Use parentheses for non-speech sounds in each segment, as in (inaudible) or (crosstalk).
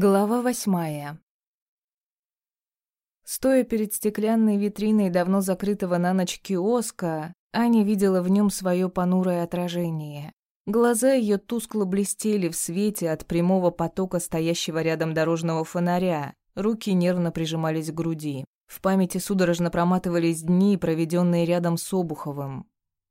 Глава восьмая. Стоя перед стеклянной витриной давно закрытого на ночь киоска, Аня видела в нем свое понурое отражение. Глаза ее тускло блестели в свете от прямого потока стоящего рядом дорожного фонаря, руки нервно прижимались к груди. В памяти судорожно проматывались дни, проведенные рядом с Обуховым.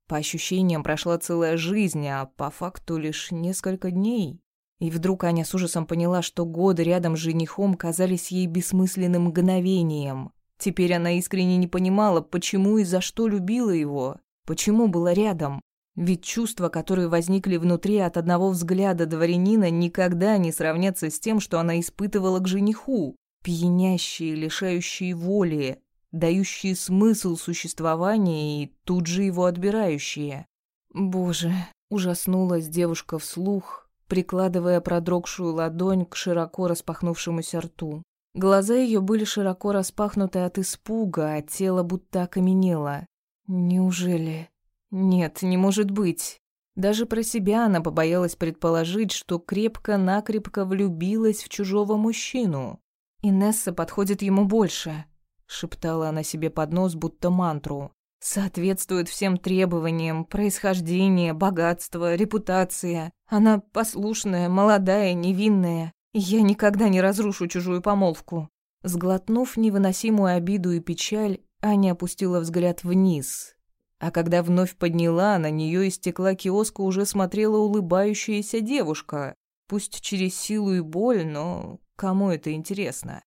По ощущениям прошла целая жизнь, а по факту лишь несколько дней. И вдруг Аня с ужасом поняла, что годы рядом с женихом казались ей бессмысленным мгновением. Теперь она искренне не понимала, почему и за что любила его, почему была рядом. Ведь чувства, которые возникли внутри от одного взгляда дворянина, никогда не сравнятся с тем, что она испытывала к жениху. Пьянящие, лишающие воли, дающие смысл существования и тут же его отбирающие. Боже, ужаснулась девушка вслух, прикладывая продрогшую ладонь к широко распахнувшемуся рту. Глаза ее были широко распахнуты от испуга, а тело будто окаменело. Неужели? Нет, не может быть. Даже про себя она побоялась предположить, что крепко-накрепко влюбилась в чужого мужчину. «Инесса подходит ему больше», — шептала она себе под нос, будто мантру. Соответствует всем требованиям, происхождение, богатство, репутация. Она послушная, молодая, невинная. я никогда не разрушу чужую помолвку. Сглотнув невыносимую обиду и печаль, Аня опустила взгляд вниз. А когда вновь подняла, на нее из стекла киоска уже смотрела улыбающаяся девушка. Пусть через силу и боль, но кому это интересно?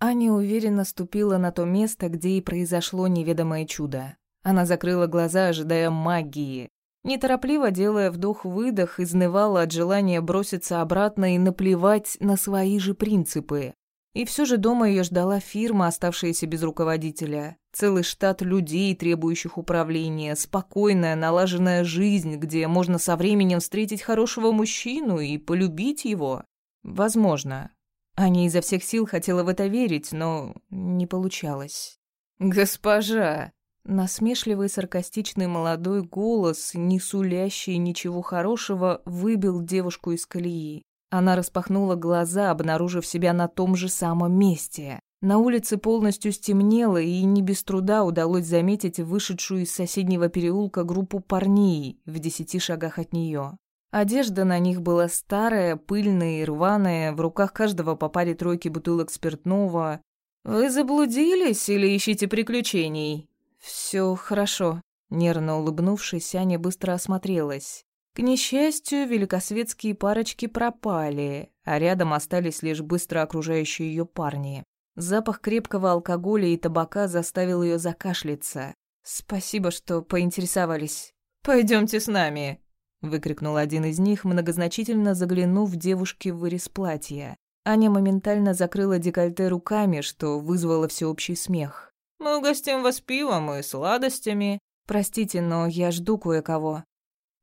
Аня уверенно ступила на то место, где и произошло неведомое чудо. Она закрыла глаза, ожидая магии. Неторопливо делая вдох-выдох, изнывала от желания броситься обратно и наплевать на свои же принципы. И все же дома ее ждала фирма, оставшаяся без руководителя. Целый штат людей, требующих управления, спокойная, налаженная жизнь, где можно со временем встретить хорошего мужчину и полюбить его. Возможно. Аня изо всех сил хотела в это верить, но не получалось. «Госпожа!» Насмешливый саркастичный молодой голос, не сулящий ничего хорошего, выбил девушку из колеи. Она распахнула глаза, обнаружив себя на том же самом месте. На улице полностью стемнело, и не без труда удалось заметить вышедшую из соседнего переулка группу парней в десяти шагах от нее. Одежда на них была старая, пыльная и рваная, в руках каждого по паре тройки бутылок спиртного. «Вы заблудились или ищете приключений?» Все хорошо», — нервно улыбнувшись, Аня быстро осмотрелась. К несчастью, великосветские парочки пропали, а рядом остались лишь быстро окружающие ее парни. Запах крепкого алкоголя и табака заставил ее закашляться. «Спасибо, что поинтересовались. Пойдемте с нами», — выкрикнул один из них, многозначительно заглянув девушке в вырез платья. Аня моментально закрыла декольте руками, что вызвало всеобщий смех. Мы угостим вас пивом и сладостями. Простите, но я жду кое-кого».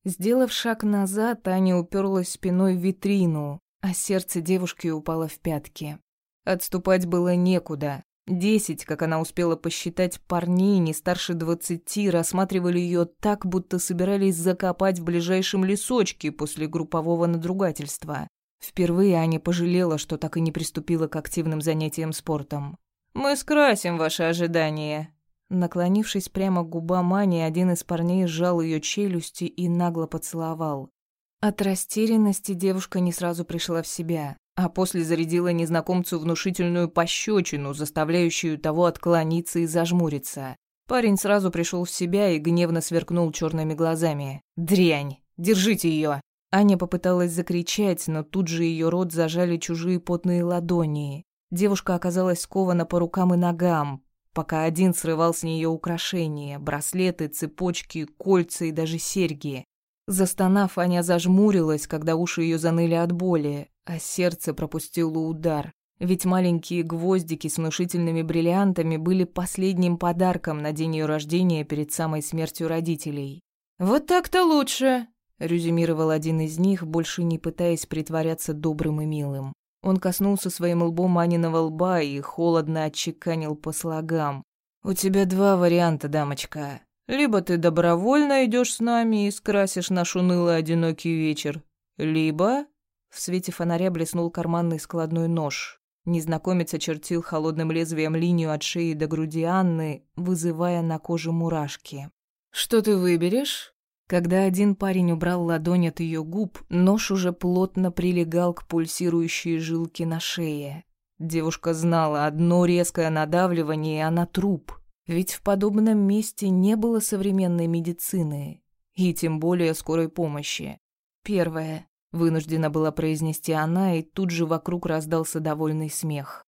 Сделав шаг назад, Аня уперлась спиной в витрину, а сердце девушки упало в пятки. Отступать было некуда. Десять, как она успела посчитать, парней не старше двадцати рассматривали ее так, будто собирались закопать в ближайшем лесочке после группового надругательства. Впервые Аня пожалела, что так и не приступила к активным занятиям спортом. Мы скрасим ваши ожидания». Наклонившись прямо к губам Ани, один из парней сжал ее челюсти и нагло поцеловал. От растерянности девушка не сразу пришла в себя, а после зарядила незнакомцу внушительную пощечину, заставляющую того отклониться и зажмуриться. Парень сразу пришел в себя и гневно сверкнул черными глазами. «Дрянь! Держите ее!» Аня попыталась закричать, но тут же ее рот зажали чужие потные ладони. Девушка оказалась скована по рукам и ногам, пока один срывал с нее украшения, браслеты, цепочки, кольца и даже серьги. Застонав, Аня зажмурилась, когда уши ее заныли от боли, а сердце пропустило удар. Ведь маленькие гвоздики с внушительными бриллиантами были последним подарком на день ее рождения перед самой смертью родителей. «Вот так-то лучше», — резюмировал один из них, больше не пытаясь притворяться добрым и милым. Он коснулся своим лбом Аниного лба и холодно отчеканил по слогам. «У тебя два варианта, дамочка. Либо ты добровольно идешь с нами и скрасишь наш унылый одинокий вечер, либо В свете фонаря блеснул карманный складной нож. Незнакомец очертил холодным лезвием линию от шеи до груди Анны, вызывая на коже мурашки. «Что ты выберешь?» Когда один парень убрал ладонь от ее губ, нож уже плотно прилегал к пульсирующей жилке на шее. Девушка знала, одно резкое надавливание, и она труп. Ведь в подобном месте не было современной медицины, и тем более скорой помощи. Первое. Вынуждена была произнести она, и тут же вокруг раздался довольный смех.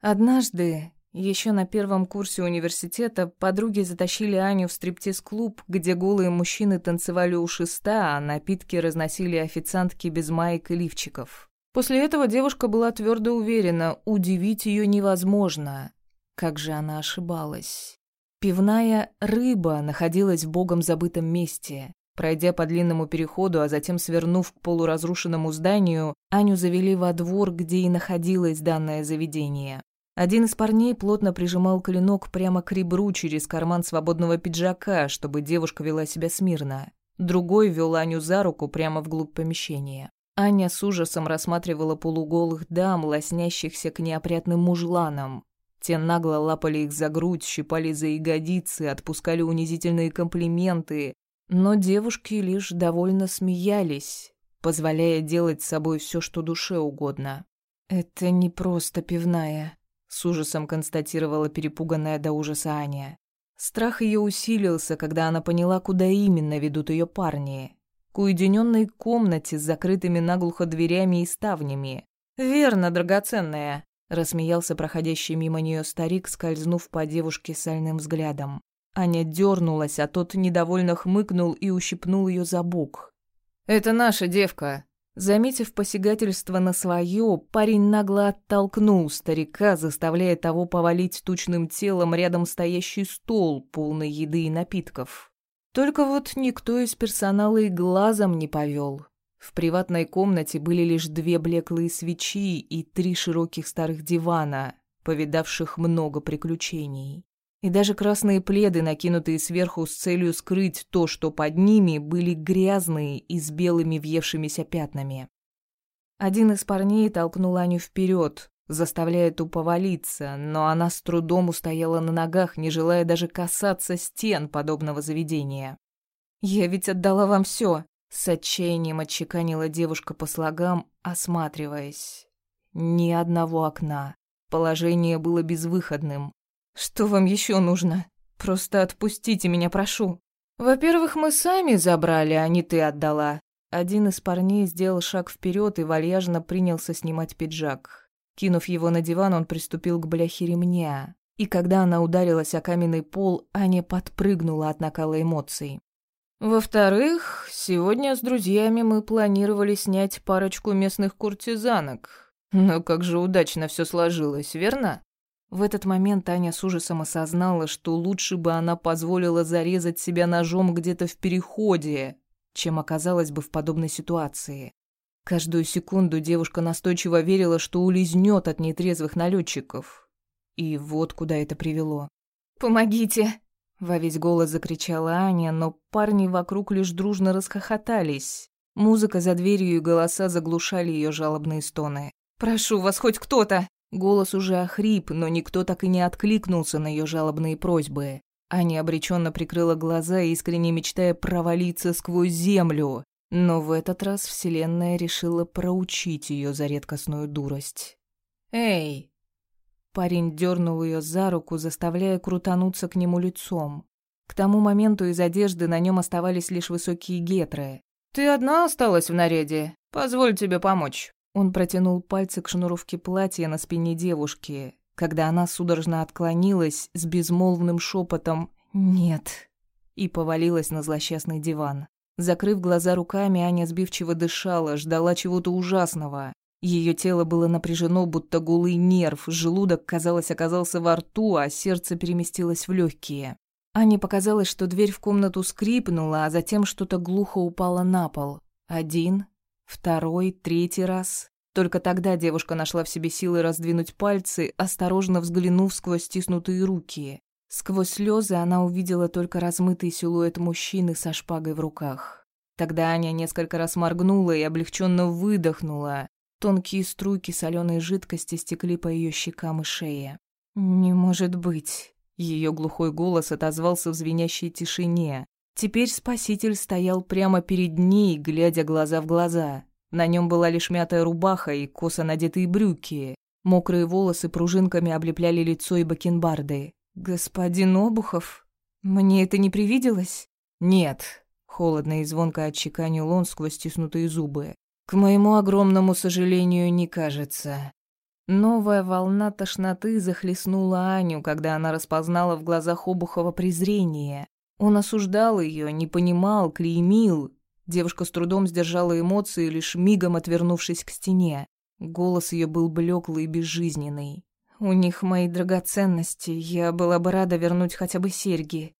Однажды, еще на первом курсе университета, подруги затащили Аню в стриптиз-клуб, где голые мужчины танцевали у шеста, а напитки разносили официантки без маек и лифчиков. После этого девушка была твердо уверена, удивить ее невозможно. Как же она ошибалась. Пивная «Рыба» находилась в богом забытом месте. Пройдя по длинному переходу, а затем свернув к полуразрушенному зданию, Аню завели во двор, где и находилось данное заведение. Один из парней плотно прижимал клинок прямо к ребру через карман свободного пиджака, чтобы девушка вела себя смирно. Другой вел Аню за руку прямо вглубь помещения. Аня с ужасом рассматривала полуголых дам, лоснящихся к неопрятным мужланам. Те нагло лапали их за грудь, щипали за ягодицы, отпускали унизительные комплименты, но девушки лишь довольно смеялись, позволяя делать с собой все, что душе угодно. «Это не просто пивная», — с ужасом констатировала перепуганная до ужаса Аня. Страх ее усилился, когда она поняла, куда именно ведут ее парни. К уединенной комнате с закрытыми наглухо дверями и ставнями. «Верно, драгоценная», — рассмеялся проходящий мимо нее старик, скользнув по девушке сальным взглядом. Аня дернулась, а тот недовольно хмыкнул и ущипнул ее за бок. «Это наша девка». Заметив посягательство на свое, парень нагло оттолкнул старика, заставляя того повалить тучным телом рядом стоящий стол, полный еды и напитков. Только вот никто из персонала и глазом не повел. В приватной комнате были лишь две блеклые свечи и три широких старых дивана, повидавших много приключений. И даже красные пледы, накинутые сверху с целью скрыть то, что под ними, были грязные и с белыми въевшимися пятнами. Один из парней толкнул Аню вперед, заставляя ту повалиться, но она с трудом устояла на ногах, не желая даже касаться стен подобного заведения. «Я ведь отдала вам все, с отчаянием отчеканила девушка по слогам, осматриваясь. Ни одного окна. Положение было безвыходным. Что вам еще нужно? Просто отпустите меня, прошу. Во-первых, мы сами забрали, а не ты отдала. Один из парней сделал шаг вперед и вальяжно принялся снимать пиджак. Кинув его на диван, он приступил к бляхе ремня. И когда она ударилась о каменный пол, Аня подпрыгнула от накала эмоций. Во-вторых, сегодня с друзьями мы планировали снять парочку местных куртизанок. Но как же удачно все сложилось, верно? В этот момент Аня с ужасом осознала, что лучше бы она позволила зарезать себя ножом где-то в переходе, чем оказалась бы в подобной ситуации. Каждую секунду девушка настойчиво верила, что улизнет от нетрезвых налетчиков. И вот куда это привело. «Помогите!» — во весь голос закричала Аня, но парни вокруг лишь дружно расхохотались. Музыка за дверью и голоса заглушали ее жалобные стоны. «Прошу вас, хоть кто-то!» Голос уже охрип, но никто так и не откликнулся на ее жалобные просьбы. Аня обреченно прикрыла глаза, искренне мечтая провалиться сквозь землю. Но в этот раз Вселенная решила проучить ее за редкостную дурость. «Эй!» Парень дернул ее за руку, заставляя крутануться к нему лицом. К тому моменту из одежды на нем оставались лишь высокие гетры. «Ты одна осталась в наряде? Позволь тебе помочь». Он протянул пальцы к шнуровке платья на спине девушки, когда она судорожно отклонилась с безмолвным шепотом «нет» и повалилась на злосчастный диван. Закрыв глаза руками, Аня сбивчиво дышала, ждала чего-то ужасного. Ее тело было напряжено, будто голый нерв, желудок, казалось, оказался во рту, а сердце переместилось в легкие. Ане показалось, что дверь в комнату скрипнула, а затем что-то глухо упало на пол. Один, Второй, третий раз. Только тогда девушка нашла в себе силы раздвинуть пальцы, осторожно взглянув сквозь стиснутые руки. Сквозь слезы она увидела только размытый силуэт мужчины со шпагой в руках. Тогда Аня несколько раз моргнула и облегченно выдохнула. Тонкие струйки соленой жидкости стекли по ее щекам и шее. «Не может быть!» Ее глухой голос отозвался в звенящей тишине. Теперь спаситель стоял прямо перед ней, глядя глаза в глаза. На нем была лишь мятая рубаха и косо надетые брюки. Мокрые волосы пружинками облепляли лицо и бакенбарды. «Господин Обухов? Мне это не привиделось?» «Нет», — холодно и звонко отчеканил он сквозь стиснутые зубы. «К моему огромному сожалению, не кажется». Новая волна тошноты захлестнула Аню, когда она распознала в глазах Обухова презрение. Он осуждал ее, не понимал, клеймил. Девушка с трудом сдержала эмоции, лишь мигом отвернувшись к стене. Голос ее был блеклый и безжизненный. «У них мои драгоценности, я была бы рада вернуть хотя бы серьги».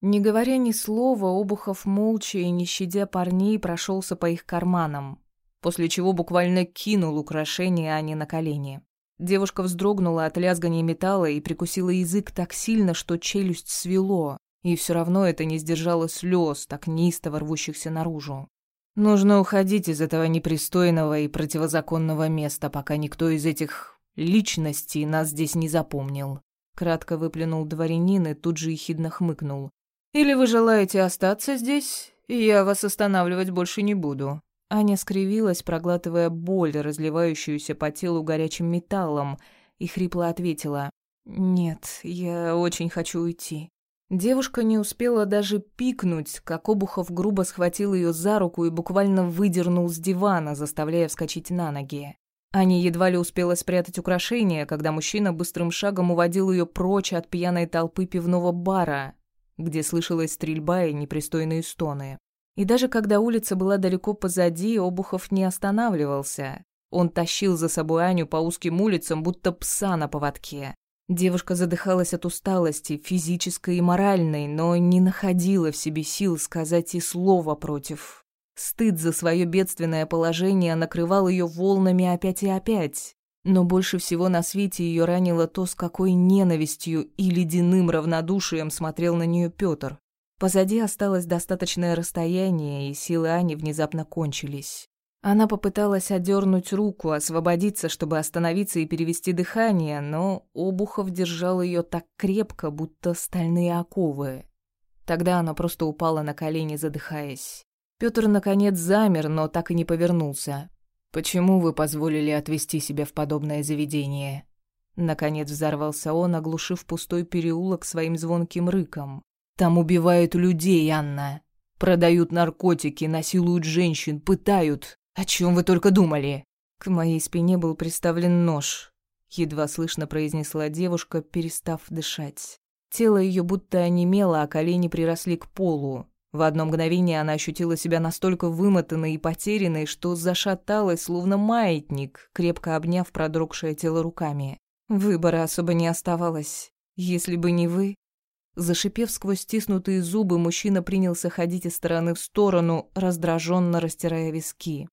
Не говоря ни слова, Обухов молча и не щадя парней прошелся по их карманам после чего буквально кинул украшение Ане на колени. Девушка вздрогнула от лязгания металла и прикусила язык так сильно, что челюсть свело, и все равно это не сдержало слез, так неистово рвущихся наружу. «Нужно уходить из этого непристойного и противозаконного места, пока никто из этих личностей нас здесь не запомнил», — кратко выплюнул дворянин и тут же ехидно хмыкнул. «Или вы желаете остаться здесь, я вас останавливать больше не буду. Аня скривилась, проглатывая боль, разливающуюся по телу горячим металлом, и хрипло ответила. «Нет, я очень хочу уйти». Девушка не успела даже пикнуть, как Обухов грубо схватил ее за руку и буквально выдернул с дивана, заставляя вскочить на ноги. Аня едва ли успела спрятать украшение, когда мужчина быстрым шагом уводил ее прочь от пьяной толпы пивного бара, где слышалась стрельба и непристойные стоны. И даже когда улица была далеко позади, Обухов не останавливался. Он тащил за собой Аню по узким улицам, будто пса на поводке. Девушка задыхалась от усталости, физической и моральной, но не находила в себе сил сказать и слова против. Стыд за свое бедственное положение накрывал ее волнами опять и опять. Но больше всего на свете ее ранило то, с какой ненавистью и ледяным равнодушием смотрел на нее Петр. Позади осталось достаточное расстояние, и силы Ани внезапно кончились. Она попыталась отдернуть руку, освободиться, чтобы остановиться и перевести дыхание, но Обухов держал ее так крепко, будто стальные оковы. Тогда она просто упала на колени, задыхаясь. Пётр наконец замер, но так и не повернулся. «Почему вы позволили отвести себя в подобное заведение?» Наконец взорвался он, оглушив пустой переулок своим звонким рыком. Там убивают людей, Анна. Продают наркотики, насилуют женщин, пытают. О чем вы только думали?» К моей спине был приставлен нож. Едва слышно произнесла девушка, перестав дышать. Тело ее будто онемело, а колени приросли к полу. В одно мгновение она ощутила себя настолько вымотанной и потерянной, что зашаталась, словно маятник, крепко обняв продрогшее тело руками. Выбора особо не оставалось. Если бы не вы, Зашипев сквозь стиснутые зубы, мужчина принялся ходить из стороны в сторону, раздраженно растирая виски.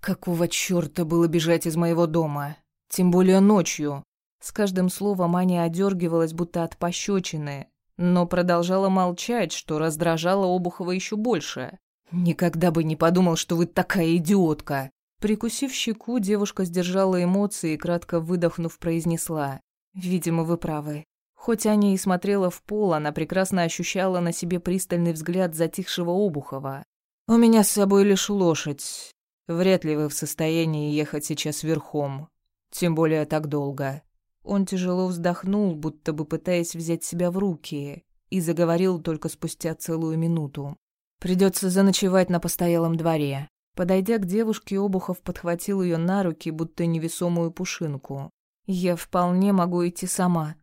«Какого чёрта было бежать из моего дома? Тем более ночью!» С каждым словом Аня одергивалась, будто от пощечины, но продолжала молчать, что раздражало Обухова еще больше. «Никогда бы не подумал, что вы такая идиотка!» Прикусив щеку, девушка сдержала эмоции и, кратко выдохнув, произнесла. «Видимо, вы правы. Хоть Аня и смотрела в пол, она прекрасно ощущала на себе пристальный взгляд затихшего Обухова. «У меня с собой лишь лошадь. Вряд ли вы в состоянии ехать сейчас верхом. Тем более так долго». Он тяжело вздохнул, будто бы пытаясь взять себя в руки, и заговорил только спустя целую минуту. «Придется заночевать на постоялом дворе». Подойдя к девушке, Обухов подхватил ее на руки, будто невесомую пушинку. «Я вполне могу идти сама»,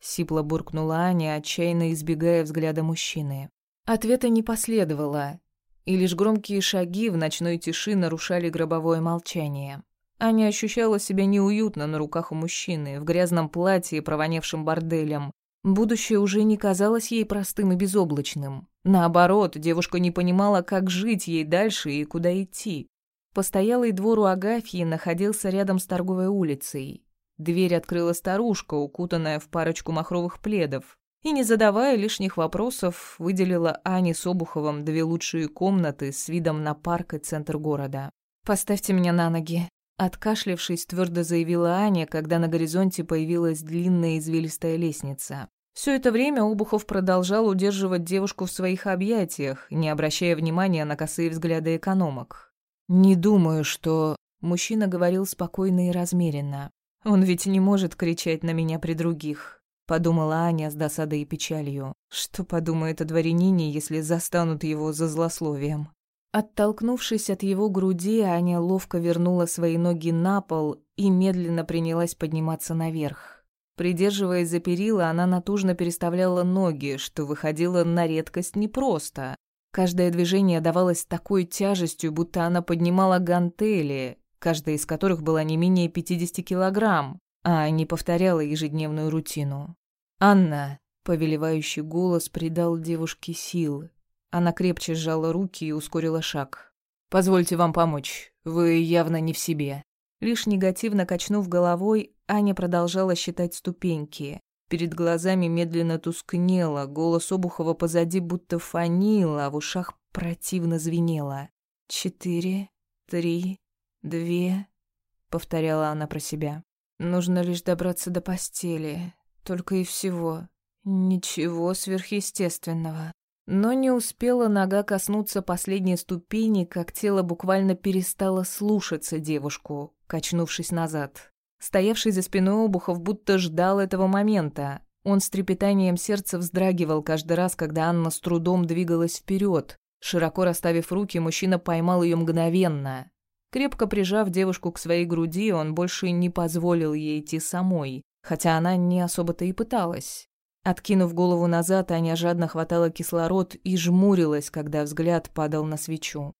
Сипло буркнула Аня, отчаянно избегая взгляда мужчины. Ответа не последовало, и лишь громкие шаги в ночной тиши нарушали гробовое молчание. Аня ощущала себя неуютно на руках у мужчины, в грязном платье, провонявшем борделем. Будущее уже не казалось ей простым и безоблачным. Наоборот, девушка не понимала, как жить ей дальше и куда идти. Постоялый двор у Агафьи находился рядом с торговой улицей. Дверь открыла старушка, укутанная в парочку махровых пледов. И, не задавая лишних вопросов, выделила Ане с Обуховым две лучшие комнаты с видом на парк и центр города. «Поставьте меня на ноги», — откашлившись, твердо заявила Аня, когда на горизонте появилась длинная извилистая лестница. Все это время Обухов продолжал удерживать девушку в своих объятиях, не обращая внимания на косые взгляды экономок. «Не думаю, что...» — мужчина говорил спокойно и размеренно. «Он ведь не может кричать на меня при других подумала Аня с досадой и печалью. Что подумает о дворянине, если застанут его за злословием? Оттолкнувшись от его груди, Аня ловко вернула свои ноги на пол и медленно принялась подниматься наверх. Придерживаясь за перила, она натужно переставляла ноги, что выходило на редкость непросто. Каждое движение давалось такой тяжестью, будто она поднимала гантели, каждая из которых была не менее 50 килограмм, а не повторяла ежедневную рутину. «Анна!» — повелевающий голос придал девушке силы. Она крепче сжала руки и ускорила шаг. «Позвольте вам помочь. Вы явно не в себе». Лишь негативно качнув головой, Аня продолжала считать ступеньки. Перед глазами медленно тускнело, голос Обухова позади будто фанил, а в ушах противно звенело. «Четыре, три, две...» — повторяла она про себя. «Нужно лишь добраться до постели. Только и всего. Ничего сверхъестественного. Но не успела нога коснуться последней ступени, как тело буквально перестало слушаться девушку, качнувшись назад. Стоявший за спиной Обухов будто ждал этого момента. Он с трепетанием сердца вздрагивал каждый раз, когда Анна с трудом двигалась вперед. Широко расставив руки, мужчина поймал ее мгновенно. Крепко прижав девушку к своей груди, он больше не позволил ей идти самой хотя она не особо-то и пыталась. Откинув голову назад, Аня жадно хватала кислород и жмурилась, когда взгляд падал на свечу.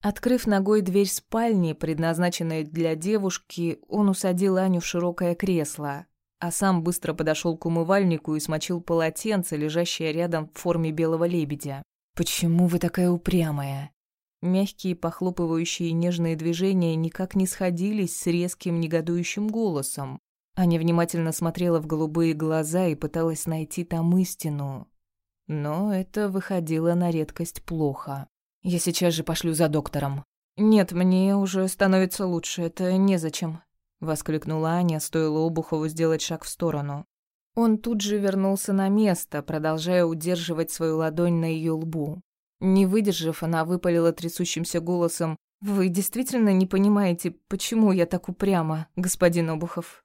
Открыв ногой дверь спальни, предназначенной для девушки, он усадил Аню в широкое кресло, а сам быстро подошел к умывальнику и смочил полотенце, лежащее рядом в форме белого лебедя. «Почему вы такая упрямая?» Мягкие, похлопывающие нежные движения никак не сходились с резким негодующим голосом. Аня внимательно смотрела в голубые глаза и пыталась найти там истину. Но это выходило на редкость плохо. «Я сейчас же пошлю за доктором». «Нет, мне уже становится лучше, это незачем», — воскликнула Аня, стоило Обухову сделать шаг в сторону. Он тут же вернулся на место, продолжая удерживать свою ладонь на ее лбу. Не выдержав, она выпалила трясущимся голосом. «Вы действительно не понимаете, почему я так упряма, господин Обухов?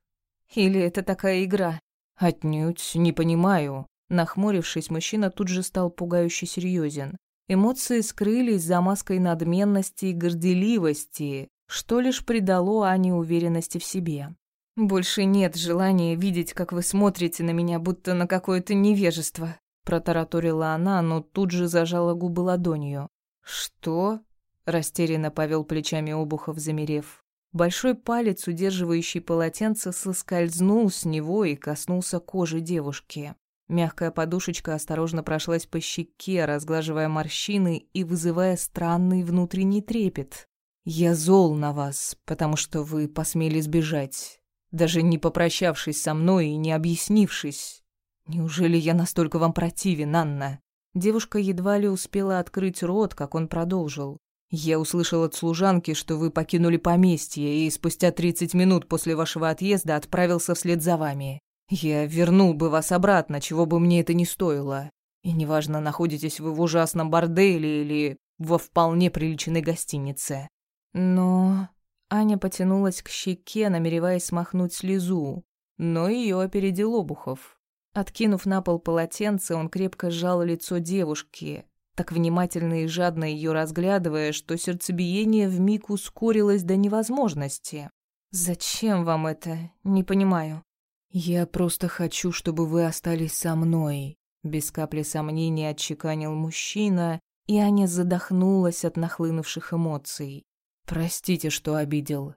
Или это такая игра? Отнюдь, не понимаю. Нахмурившись, мужчина тут же стал пугающе серьезен. Эмоции скрылись за маской надменности и горделивости, что лишь придало Ане уверенности в себе. «Больше нет желания видеть, как вы смотрите на меня, будто на какое-то невежество», протараторила она, но тут же зажала губы ладонью. «Что?» – растерянно повел плечами Обухов, замерев. Большой палец, удерживающий полотенце, соскользнул с него и коснулся кожи девушки. Мягкая подушечка осторожно прошлась по щеке, разглаживая морщины и вызывая странный внутренний трепет. «Я зол на вас, потому что вы посмели сбежать, даже не попрощавшись со мной и не объяснившись. Неужели я настолько вам противен, Анна?» Девушка едва ли успела открыть рот, как он продолжил. Я услышал от служанки, что вы покинули поместье, и спустя 30 минут после вашего отъезда отправился вслед за вами. Я вернул бы вас обратно, чего бы мне это ни стоило. И неважно, находитесь вы в ужасном борделе или во вполне приличной гостинице. Но... Аня потянулась к щеке, намереваясь смахнуть слезу, но ее опередил Обухов. Откинув на пол полотенце, он крепко сжал лицо девушки, так внимательно и жадно ее разглядывая, что сердцебиение вмиг ускорилось до невозможности. «Зачем вам это? Не понимаю». «Я просто хочу, чтобы вы остались со мной», — без капли сомнения отчеканил мужчина, и Аня задохнулась от нахлынувших эмоций. «Простите, что обидел.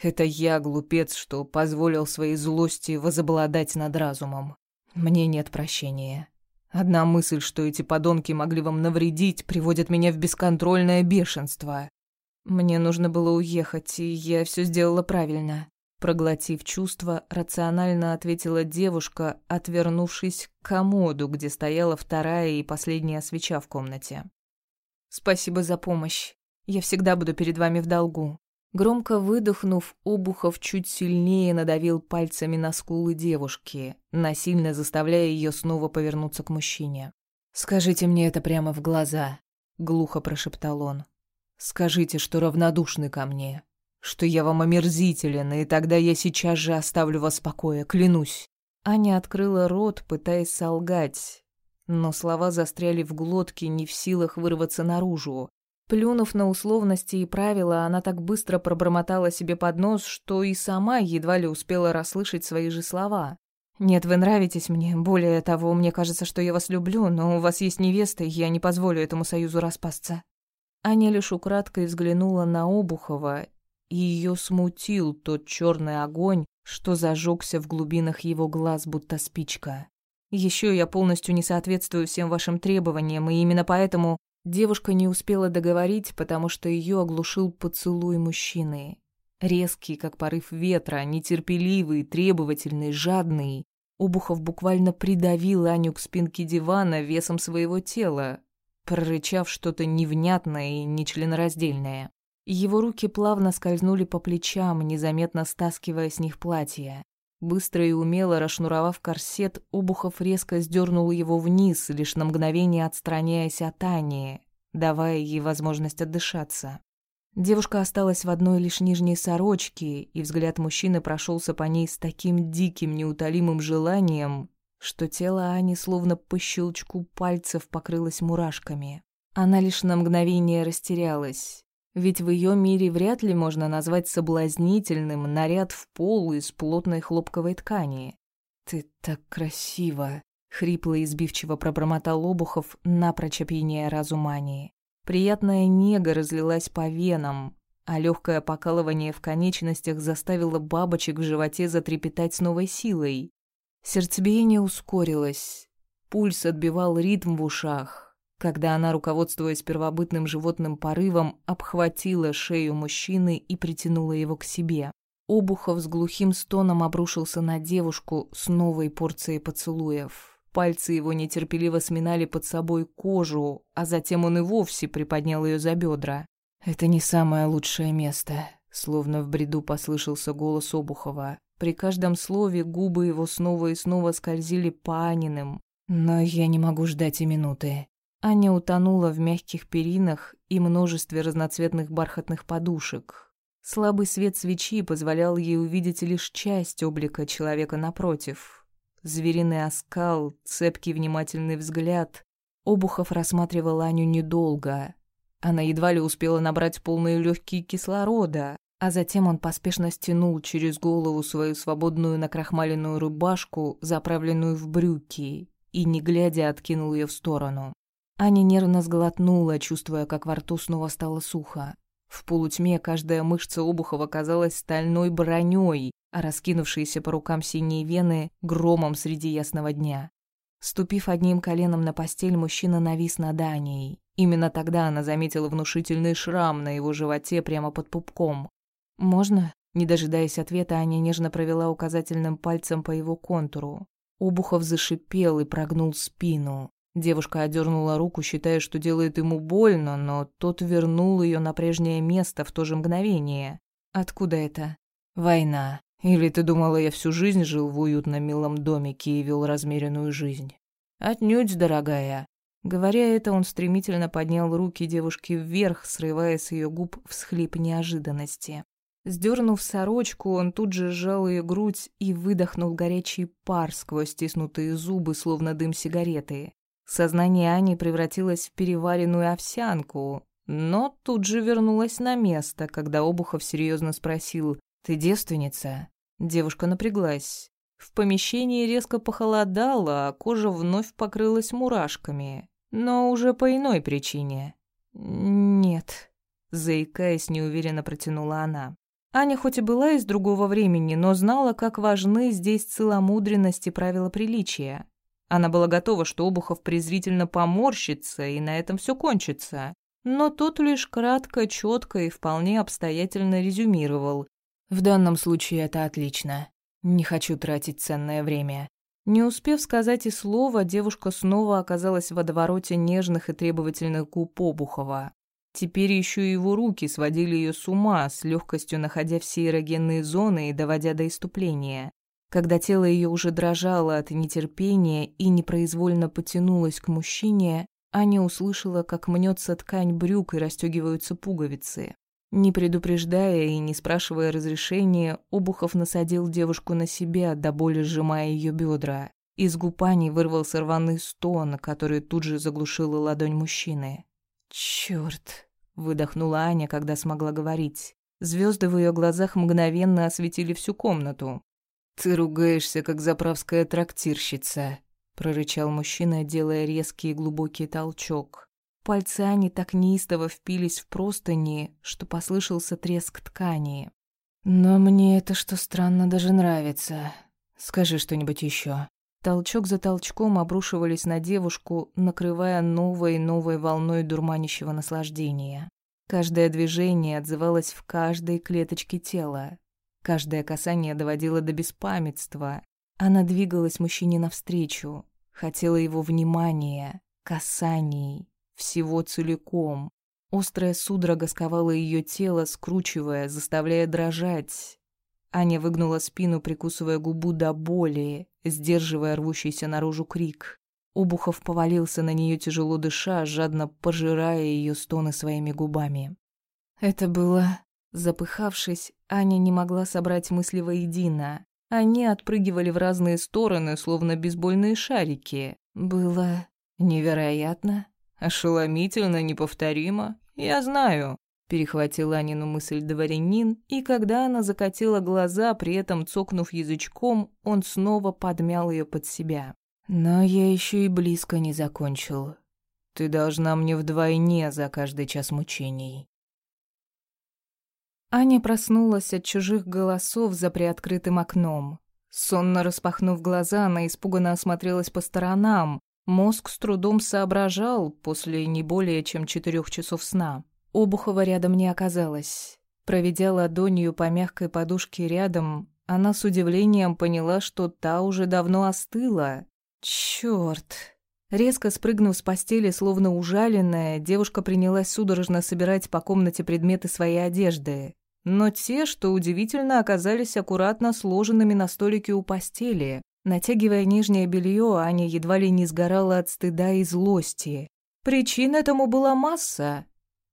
Это я, глупец, что позволил своей злости возобладать над разумом. Мне нет прощения». Одна мысль, что эти подонки могли вам навредить, приводит меня в бесконтрольное бешенство. Мне нужно было уехать, и я все сделала правильно. Проглотив чувство, рационально ответила девушка, отвернувшись к комоду, где стояла вторая и последняя свеча в комнате. «Спасибо за помощь. Я всегда буду перед вами в долгу». Громко выдохнув, Обухов чуть сильнее надавил пальцами на скулы девушки, насильно заставляя ее снова повернуться к мужчине. «Скажите мне это прямо в глаза», — глухо прошептал он. «Скажите, что равнодушны ко мне, что я вам омерзителен, и тогда я сейчас же оставлю вас в покое, клянусь». Аня открыла рот, пытаясь солгать, но слова застряли в глотке, не в силах вырваться наружу. Плюнув на условности и правила, она так быстро пробормотала себе под нос, что и сама едва ли успела расслышать свои же слова. «Нет, вы нравитесь мне. Более того, мне кажется, что я вас люблю, но у вас есть невеста, и я не позволю этому союзу распасться». Аня лишь украдкой взглянула на Обухова и ее смутил тот черный огонь, что зажегся в глубинах его глаз, будто спичка. Еще я полностью не соответствую всем вашим требованиям, и именно поэтому девушка не успела договорить, потому что ее оглушил поцелуй мужчины. Резкий, как порыв ветра, нетерпеливый, требовательный, жадный. Обухов буквально придавил Аню к спинке дивана весом своего тела, прорычав что-то невнятное и нечленораздельное. Его руки плавно скользнули по плечам, незаметно стаскивая с них платье. Быстро и умело расшнуровав корсет, Обухов резко сдернул его вниз, лишь на мгновение отстраняясь от Ани, давая ей возможность отдышаться. Девушка осталась в одной лишь нижней сорочке, и взгляд мужчины прошелся по ней с таким диким, неутолимым желанием, что тело Ани словно по щелчку пальцев покрылось мурашками. Она лишь на мгновение растерялась. Ведь в ее мире вряд ли можно назвать соблазнительным наряд в пол из плотной хлопковой ткани. «Ты так красиво!» — хрипло и избивчиво пробормотал Обухов, напрочь опьяняя разумании. Приятная нега разлилась по венам, а легкое покалывание в конечностях заставило бабочек в животе затрепетать с новой силой. Сердцебиение ускорилось, пульс отбивал ритм в ушах, когда она, руководствуясь первобытным животным порывом, обхватила шею мужчины и притянула его к себе. Обухов с глухим стоном обрушился на девушку с новой порцией поцелуев. Пальцы его нетерпеливо сминали под собой кожу, а затем он и вовсе приподнял ее за бедра. «Это не самое лучшее место», — словно в бреду послышался голос Обухова. При каждом слове губы его снова и снова скользили по Аниным. «Но я не могу ждать и минуты. Аня утонула в мягких перинах и множестве разноцветных бархатных подушек. Слабый свет свечи позволял ей увидеть лишь часть облика человека напротив. Звериный оскал, цепкий внимательный взгляд. Обухов рассматривал Аню недолго. Она едва ли успела набрать полные легкие кислорода, а затем он поспешно стянул через голову свою свободную накрахмаленную рубашку, заправленную в брюки, и, не глядя, откинул ее в сторону. Аня нервно сглотнула, чувствуя, как во рту снова стало сухо. В полутьме каждая мышца Обухова казалась стальной броней, а раскинувшиеся по рукам синие вены — громом среди ясного дня. Ступив одним коленом на постель, мужчина навис над Аней. Именно тогда она заметила внушительный шрам на его животе прямо под пупком. «Можно?» Не дожидаясь ответа, Аня нежно провела указательным пальцем по его контуру. Обухов зашипел и прогнул спину. Девушка одернула руку, считая, что делает ему больно, но тот вернул ее на прежнее место в то же мгновение. «Откуда это?» «Война. Или ты думала, я всю жизнь жил в уютном милом домике и вел размеренную жизнь?» «Отнюдь, дорогая». Говоря это, он стремительно поднял руки девушки вверх, срывая с ее губ всхлип неожиданности. Сдернув сорочку, он тут же сжал ее грудь и выдохнул горячий пар сквозь стиснутые зубы, словно дым сигареты. Сознание Ани превратилось в переваренную овсянку, но тут же вернулось на место, когда Обухов серьезно спросил «Ты девственница?» Девушка напряглась. В помещении резко похолодало, а кожа вновь покрылась мурашками, но уже по иной причине. «Нет», — заикаясь, неуверенно протянула она. Аня хоть и была из другого времени, но знала, как важны здесь целомудренность и правила приличия. Она была готова, что Обухов презрительно поморщится, и на этом все кончится. Но тот лишь кратко, четко и вполне обстоятельно резюмировал. В данном случае это отлично. Не хочу тратить ценное время. Не успев сказать и слова, девушка снова оказалась в водовороте нежных и требовательных губ Обухова. Теперь еще и его руки сводили ее с ума, с легкостью находя все эрогенные зоны и доводя до иступления. Когда тело ее уже дрожало от нетерпения и непроизвольно потянулось к мужчине, Аня услышала, как мнется ткань брюк и расстегиваются пуговицы. Не предупреждая и не спрашивая разрешения, Обухов насадил девушку на себя, до боли сжимая ее бедра. Из гупаний вырвался рваный стон, который тут же заглушила ладонь мужчины. «Чёрт!» — выдохнула Аня, когда смогла говорить. Звезды в ее глазах мгновенно осветили всю комнату. «Ты ругаешься, как заправская трактирщица», — прорычал мужчина, делая резкий и глубокий толчок. Пальцы Ани так неистово впились в простыни, что послышался треск ткани. «Но мне это, что странно, даже нравится. Скажи что-нибудь еще. Толчок за толчком обрушивались на девушку, накрывая новой и новой волной дурманящего наслаждения. Каждое движение отзывалось в каждой клеточке тела. Каждое касание доводило до беспамятства. Она двигалась мужчине навстречу, хотела его внимания, касаний, всего целиком. Острая судорога сковала ее тело, скручивая, заставляя дрожать. Аня выгнула спину, прикусывая губу до боли, сдерживая рвущийся наружу крик. Обухов повалился на нее тяжело дыша, жадно пожирая ее стоны своими губами. Это было... Запыхавшись, Аня не могла собрать мысли воедино. Они отпрыгивали в разные стороны, словно бейсбольные шарики. Было невероятно, Ошеломительно, неповторимо. Я знаю. Перехватил Анину мысль дворянин, и когда она закатила глаза, при этом цокнув язычком, он снова подмял ее под себя. «Но я еще и близко не закончил. Ты должна мне вдвойне за каждый час мучений». Аня проснулась от чужих голосов за приоткрытым окном. Сонно распахнув глаза, она испуганно осмотрелась по сторонам, Мозг с трудом соображал после не более чем четырех часов сна. Обухова рядом не оказалось. Проведя ладонью по мягкой подушке рядом, она с удивлением поняла, что та уже давно остыла. Чёрт! Резко спрыгнув с постели, словно ужаленная, девушка принялась судорожно собирать по комнате предметы своей одежды. Но те, что удивительно, оказались аккуратно сложенными на столике у постели. Натягивая нижнее белье, Аня едва ли не сгорала от стыда и злости. Причин этому была масса.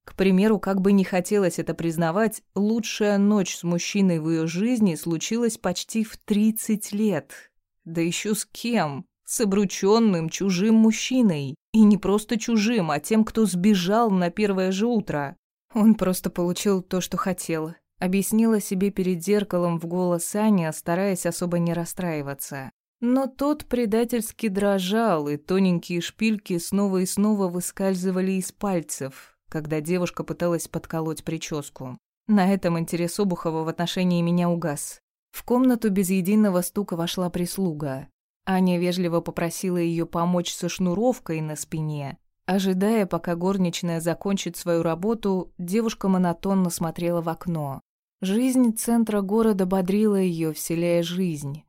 К примеру, как бы не хотелось это признавать, лучшая ночь с мужчиной в ее жизни случилась почти в 30 лет. Да еще с кем? С обрученным чужим мужчиной. И не просто чужим, а тем, кто сбежал на первое же утро. Он просто получил то, что хотел. Объяснила себе перед зеркалом в голос Аня, стараясь особо не расстраиваться. Но тот предательски дрожал, и тоненькие шпильки снова и снова выскальзывали из пальцев, когда девушка пыталась подколоть прическу. На этом интерес Обухова в отношении меня угас. В комнату без единого стука вошла прислуга. Аня вежливо попросила ее помочь со шнуровкой на спине. Ожидая, пока горничная закончит свою работу, девушка монотонно смотрела в окно. Жизнь центра города бодрила ее, вселяя жизнь.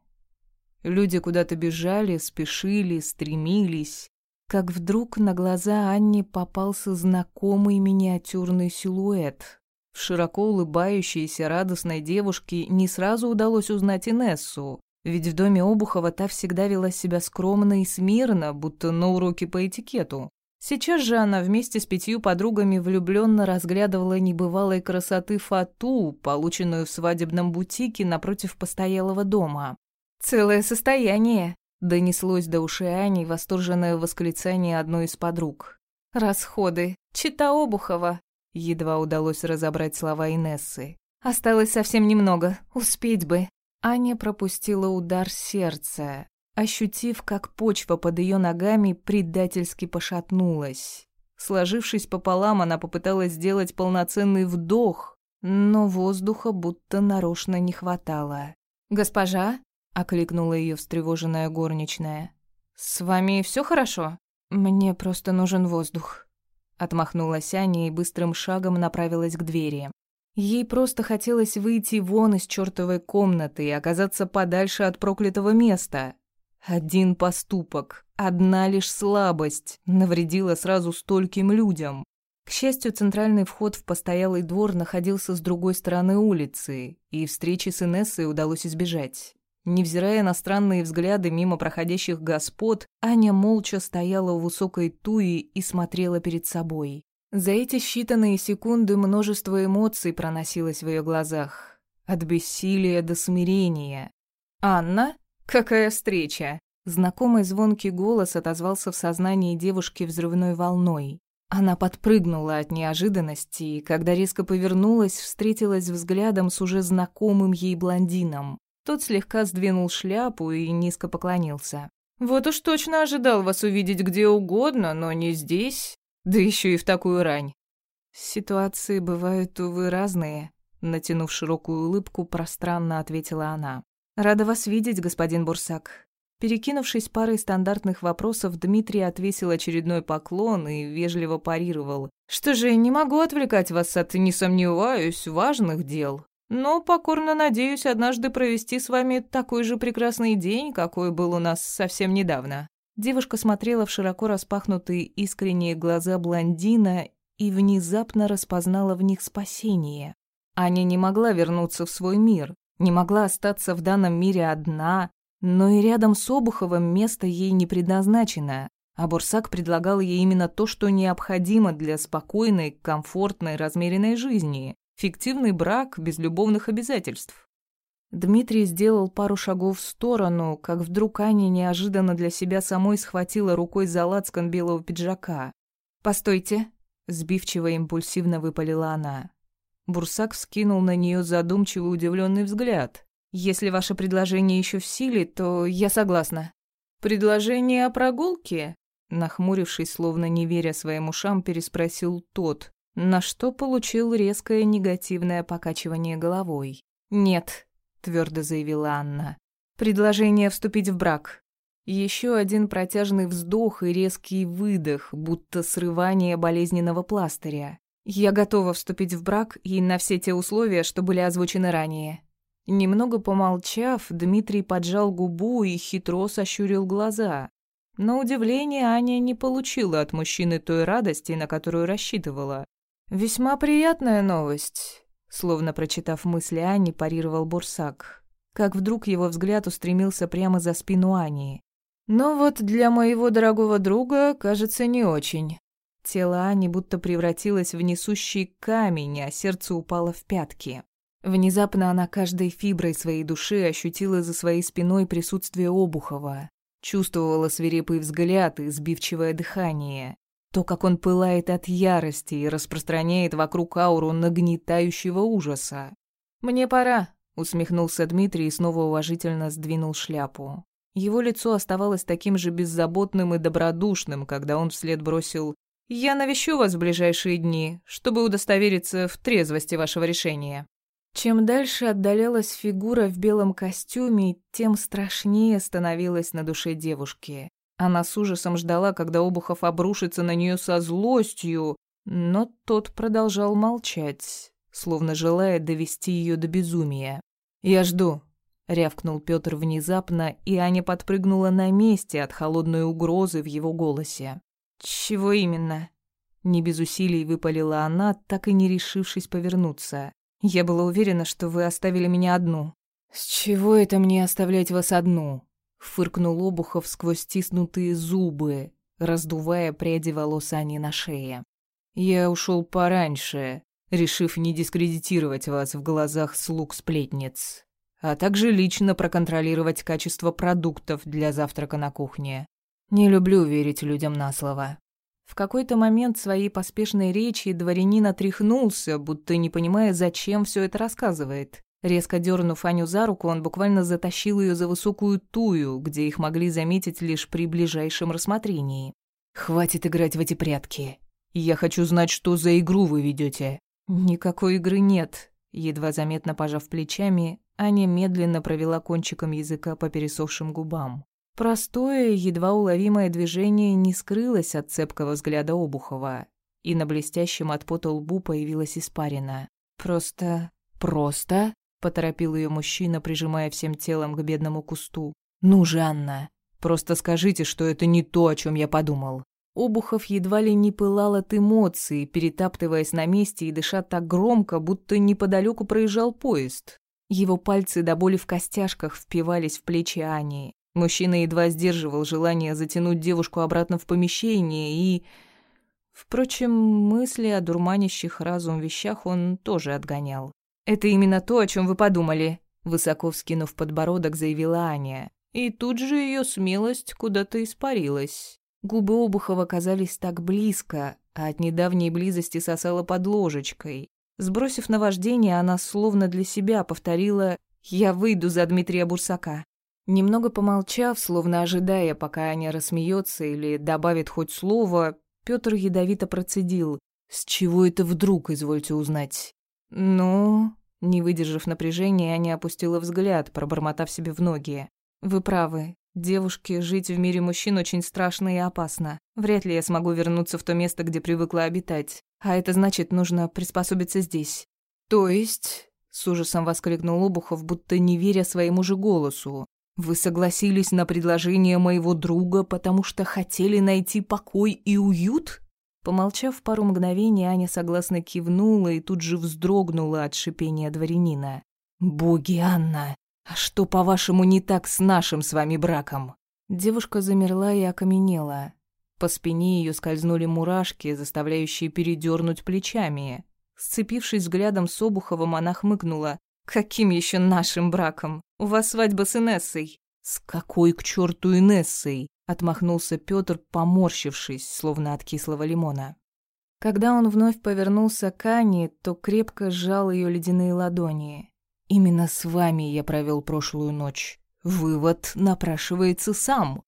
Люди куда-то бежали, спешили, стремились. Как вдруг на глаза Анне попался знакомый миниатюрный силуэт. В широко улыбающейся радостной девушке не сразу удалось узнать Инессу, ведь в доме Обухова та всегда вела себя скромно и смирно, будто на уроке по этикету. Сейчас же она вместе с пятью подругами влюбленно разглядывала небывалой красоты фату, полученную в свадебном бутике напротив постоялого дома. «Целое состояние», — донеслось до ушей Ани восторженное восклицание одной из подруг. «Расходы. Чита Обухова», — едва удалось разобрать слова Инессы. «Осталось совсем немного. Успеть бы». Аня пропустила удар сердца, ощутив, как почва под ее ногами предательски пошатнулась. Сложившись пополам, она попыталась сделать полноценный вдох, но воздуха будто нарочно не хватало. «Госпожа?» — окликнула ее встревоженная горничная. «С вами все хорошо?» «Мне просто нужен воздух», — отмахнулась Аня и быстрым шагом направилась к двери. Ей просто хотелось выйти вон из чертовой комнаты и оказаться подальше от проклятого места. Один поступок, одна лишь слабость навредила сразу стольким людям. К счастью, центральный вход в постоялый двор находился с другой стороны улицы, и встречи с Инессой удалось избежать. Невзирая на странные взгляды мимо проходящих господ, Аня молча стояла в высокой туи и смотрела перед собой. За эти считанные секунды множество эмоций проносилось в ее глазах. От бессилия до смирения. «Анна? Какая встреча!» Знакомый звонкий голос отозвался в сознании девушки взрывной волной. Она подпрыгнула от неожиданности и, когда резко повернулась, встретилась взглядом с уже знакомым ей блондином. Тот слегка сдвинул шляпу и низко поклонился. «Вот уж точно ожидал вас увидеть где угодно, но не здесь. Да еще и в такую рань. Ситуации бывают, увы, разные. Натянув широкую улыбку, пространно ответила она. Рада вас видеть, господин Бурсак. Перекинувшись парой стандартных вопросов, Дмитрий отвесил очередной поклон и вежливо парировал. «Что же, не могу отвлекать вас от, не сомневаюсь, важных дел. Но покорно надеюсь однажды провести с вами такой же прекрасный день, какой был у нас совсем недавно». Девушка смотрела в широко распахнутые искренние глаза блондина и внезапно распознала в них спасение. Аня не могла вернуться в свой мир, не могла остаться в данном мире одна, но и рядом с Обуховым место ей не предназначено, а Бурсак предлагал ей именно то, что необходимо для спокойной, комфортной, размеренной жизни. Фиктивный брак без любовных обязательств. Дмитрий сделал пару шагов в сторону, как вдруг Аня неожиданно для себя самой схватила рукой за лацкан белого пиджака. «Постойте!» – сбивчиво и импульсивно выпалила она. Бурсак вскинул на нее задумчивый удивленный взгляд. «Если ваше предложение еще в силе, то я согласна». «Предложение о прогулке?» Нахмурившись, словно не веря своим ушам, переспросил тот, на что получил резкое негативное покачивание головой. «Нет», твердо заявила Анна. Предложение вступить в брак. Еще один протяжный вздох и резкий выдох, будто срывание болезненного пластыря. Я готова вступить в брак и на все те условия, что были озвучены ранее. Немного помолчав, Дмитрий поджал губу и хитро сощурил глаза. На удивление Аня не получила от мужчины той радости, на которую рассчитывала. «Весьма приятная новость. Словно прочитав мысли Ани, парировал Бурсак. Как вдруг его взгляд устремился прямо за спину Ани. «Но вот для моего дорогого друга, кажется, не очень». Тело Ани будто превратилось в несущий камень, а сердце упало в пятки. Внезапно она каждой фиброй своей души ощутила за своей спиной присутствие Обухова. Чувствовала свирепый взгляд и сбивчивое дыхание. То, как он пылает от ярости и распространяет вокруг ауру нагнетающего ужаса. «Мне пора», — усмехнулся Дмитрий и снова уважительно сдвинул шляпу. Его лицо оставалось таким же беззаботным и добродушным, когда он вслед бросил «Я навещу вас в ближайшие дни, чтобы удостовериться в трезвости вашего решения». Чем дальше отдалялась фигура в белом костюме, тем страшнее становилась на душе девушки. Она с ужасом ждала, когда Обухов обрушится на нее со злостью, но тот продолжал молчать, словно желая довести ее до безумия. «Я жду», — рявкнул Петр внезапно, и Аня подпрыгнула на месте от холодной угрозы в его голосе. «Чего именно?» Не без усилий выпалила она, так и не решившись повернуться. «Я была уверена, что вы оставили меня одну». «С чего это мне оставлять вас одну?» Фыркнул Обухов сквозь стиснутые зубы, раздувая пряди волос Ани на шее. «Я ушел пораньше, решив не дискредитировать вас в глазах слуг сплетниц, а также лично проконтролировать качество продуктов для завтрака на кухне. Не люблю верить людям на слово». В какой-то момент своей поспешной речи дворянин отряхнулся, будто не понимая, зачем все это рассказывает. Резко дернув Аню за руку, он буквально затащил ее за высокую тую, где их могли заметить лишь при ближайшем рассмотрении. «Хватит играть в эти прятки. Я хочу знать, что за игру вы ведете. «Никакой игры нет», — едва заметно пожав плечами, Аня медленно провела кончиком языка по пересохшим губам. Простое, едва уловимое движение не скрылось от цепкого взгляда Обухова, и на блестящем от пота лбу появилась испарина. Просто... Просто? Поторопил ее мужчина, прижимая всем телом к бедному кусту. Ну же, Анна, просто скажите, что это не то, о чем я подумал. Обухов едва ли не пылал от эмоций, перетаптываясь на месте и дыша так громко, будто неподалеку проезжал поезд. Его пальцы до боли в костяшках впивались в плечи Ани. Мужчина едва сдерживал желание затянуть девушку обратно в помещение и... Впрочем, мысли о дурманящих разум вещах он тоже отгонял. «Это именно то, о чем вы подумали», — высоко вскинув подбородок, заявила Аня. И тут же ее смелость куда-то испарилась. Губы Обухова казались так близко, а от недавней близости сосала под ложечкой. Сбросив наваждение, она словно для себя повторила «Я выйду за Дмитрия Бурсака». Немного помолчав, словно ожидая, пока Аня рассмеется или добавит хоть слово, Петр ядовито процедил. «С чего это вдруг, извольте узнать?» «Ну...» Не выдержав напряжения, Аня опустила взгляд, пробормотав себе в ноги. «Вы правы. Девушке жить в мире мужчин очень страшно и опасно. Вряд ли я смогу вернуться в то место, где привыкла обитать. А это значит, нужно приспособиться здесь». «То есть...» — с ужасом воскликнул Обухов, будто не веря своему же голосу. «Вы согласились на предложение моего друга, потому что хотели найти покой и уют?» Помолчав пару мгновений, Аня согласно кивнула и тут же вздрогнула от шипения дворянина. «Боги, Анна! А что, по-вашему, не так с нашим с вами браком?» Девушка замерла и окаменела. По спине ее скользнули мурашки, заставляющие передернуть плечами. Сцепившись взглядом с Обуховым, она хмыкнула. «Каким еще нашим браком? У вас свадьба с Инессой». «С какой к черту Инессой?» — отмахнулся Петр, поморщившись, словно от кислого лимона. Когда он вновь повернулся к Ане, то крепко сжал ее ледяные ладони. «Именно с вами я провел прошлую ночь. Вывод напрашивается сам».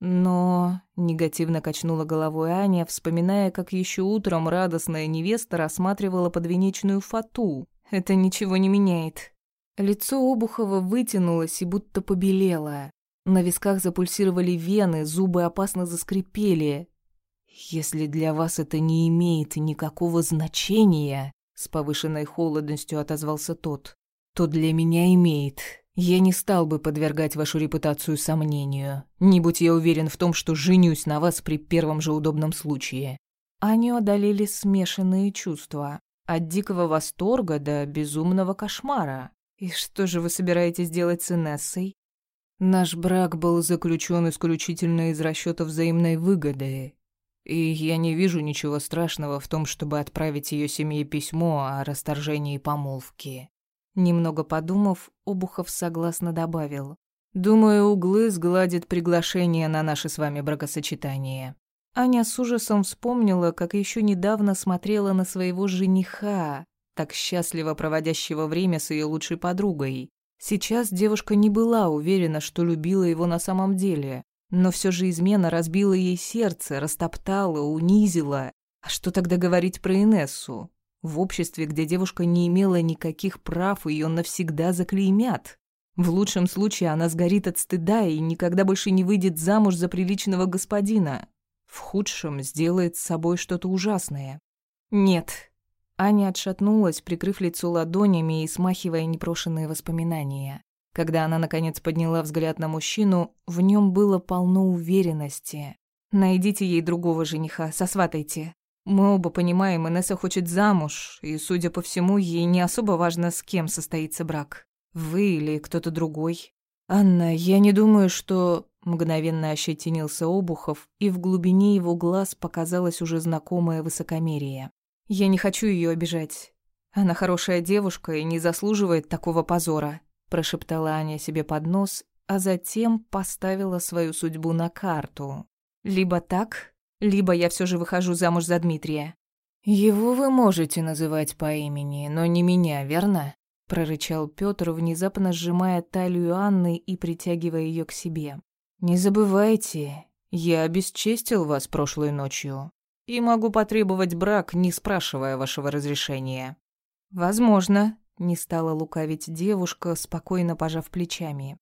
Но негативно качнула головой Аня, вспоминая, как еще утром радостная невеста рассматривала подвенечную фату. Это ничего не меняет. Лицо Обухова вытянулось и будто побелело. На висках запульсировали вены, зубы опасно заскрипели. «Если для вас это не имеет никакого значения», — с повышенной холодностью отозвался тот, «то для меня имеет. Я не стал бы подвергать вашу репутацию сомнению. Не будь я уверен в том, что женюсь на вас при первом же удобном случае». Аню одолели смешанные чувства. От дикого восторга до безумного кошмара. «И что же вы собираетесь делать с Инессой?» «Наш брак был заключен исключительно из расчета взаимной выгоды, и я не вижу ничего страшного в том, чтобы отправить ее семье письмо о расторжении помолвки». Немного подумав, Обухов согласно добавил. «Думаю, углы сгладит приглашение на наше с вами бракосочетание». Аня с ужасом вспомнила, как еще недавно смотрела на своего жениха, так счастливо проводящего время с ее лучшей подругой. Сейчас девушка не была уверена, что любила его на самом деле, но все же измена разбила ей сердце, растоптала, унизила. А что тогда говорить про Инессу? В обществе, где девушка не имела никаких прав, ее навсегда заклеймят. В лучшем случае она сгорит от стыда и никогда больше не выйдет замуж за приличного господина. В худшем сделает с собой что-то ужасное. Нет, Аня отшатнулась, прикрыв лицо ладонями и смахивая непрошенные воспоминания. Когда она, наконец, подняла взгляд на мужчину, в нем было полно уверенности. «Найдите ей другого жениха, сосватайте. Мы оба понимаем, Инесса хочет замуж, и, судя по всему, ей не особо важно, с кем состоится брак. Вы или кто-то другой. Анна, я не думаю, что...» Мгновенно ощетинился Обухов, и в глубине его глаз показалось уже знакомое высокомерие. Я не хочу ее обижать. Она хорошая девушка и не заслуживает такого позора, прошептала Аня себе под нос, а затем поставила свою судьбу на карту. Либо так, либо я все же выхожу замуж за Дмитрия. Его вы можете называть по имени, но не меня, верно? Прорычал Петр, внезапно сжимая талию Анны и притягивая ее к себе. Не забывайте, я обесчестил вас прошлой ночью и могу потребовать брак, не спрашивая вашего разрешения». «Возможно», — не стала лукавить девушка, спокойно пожав плечами.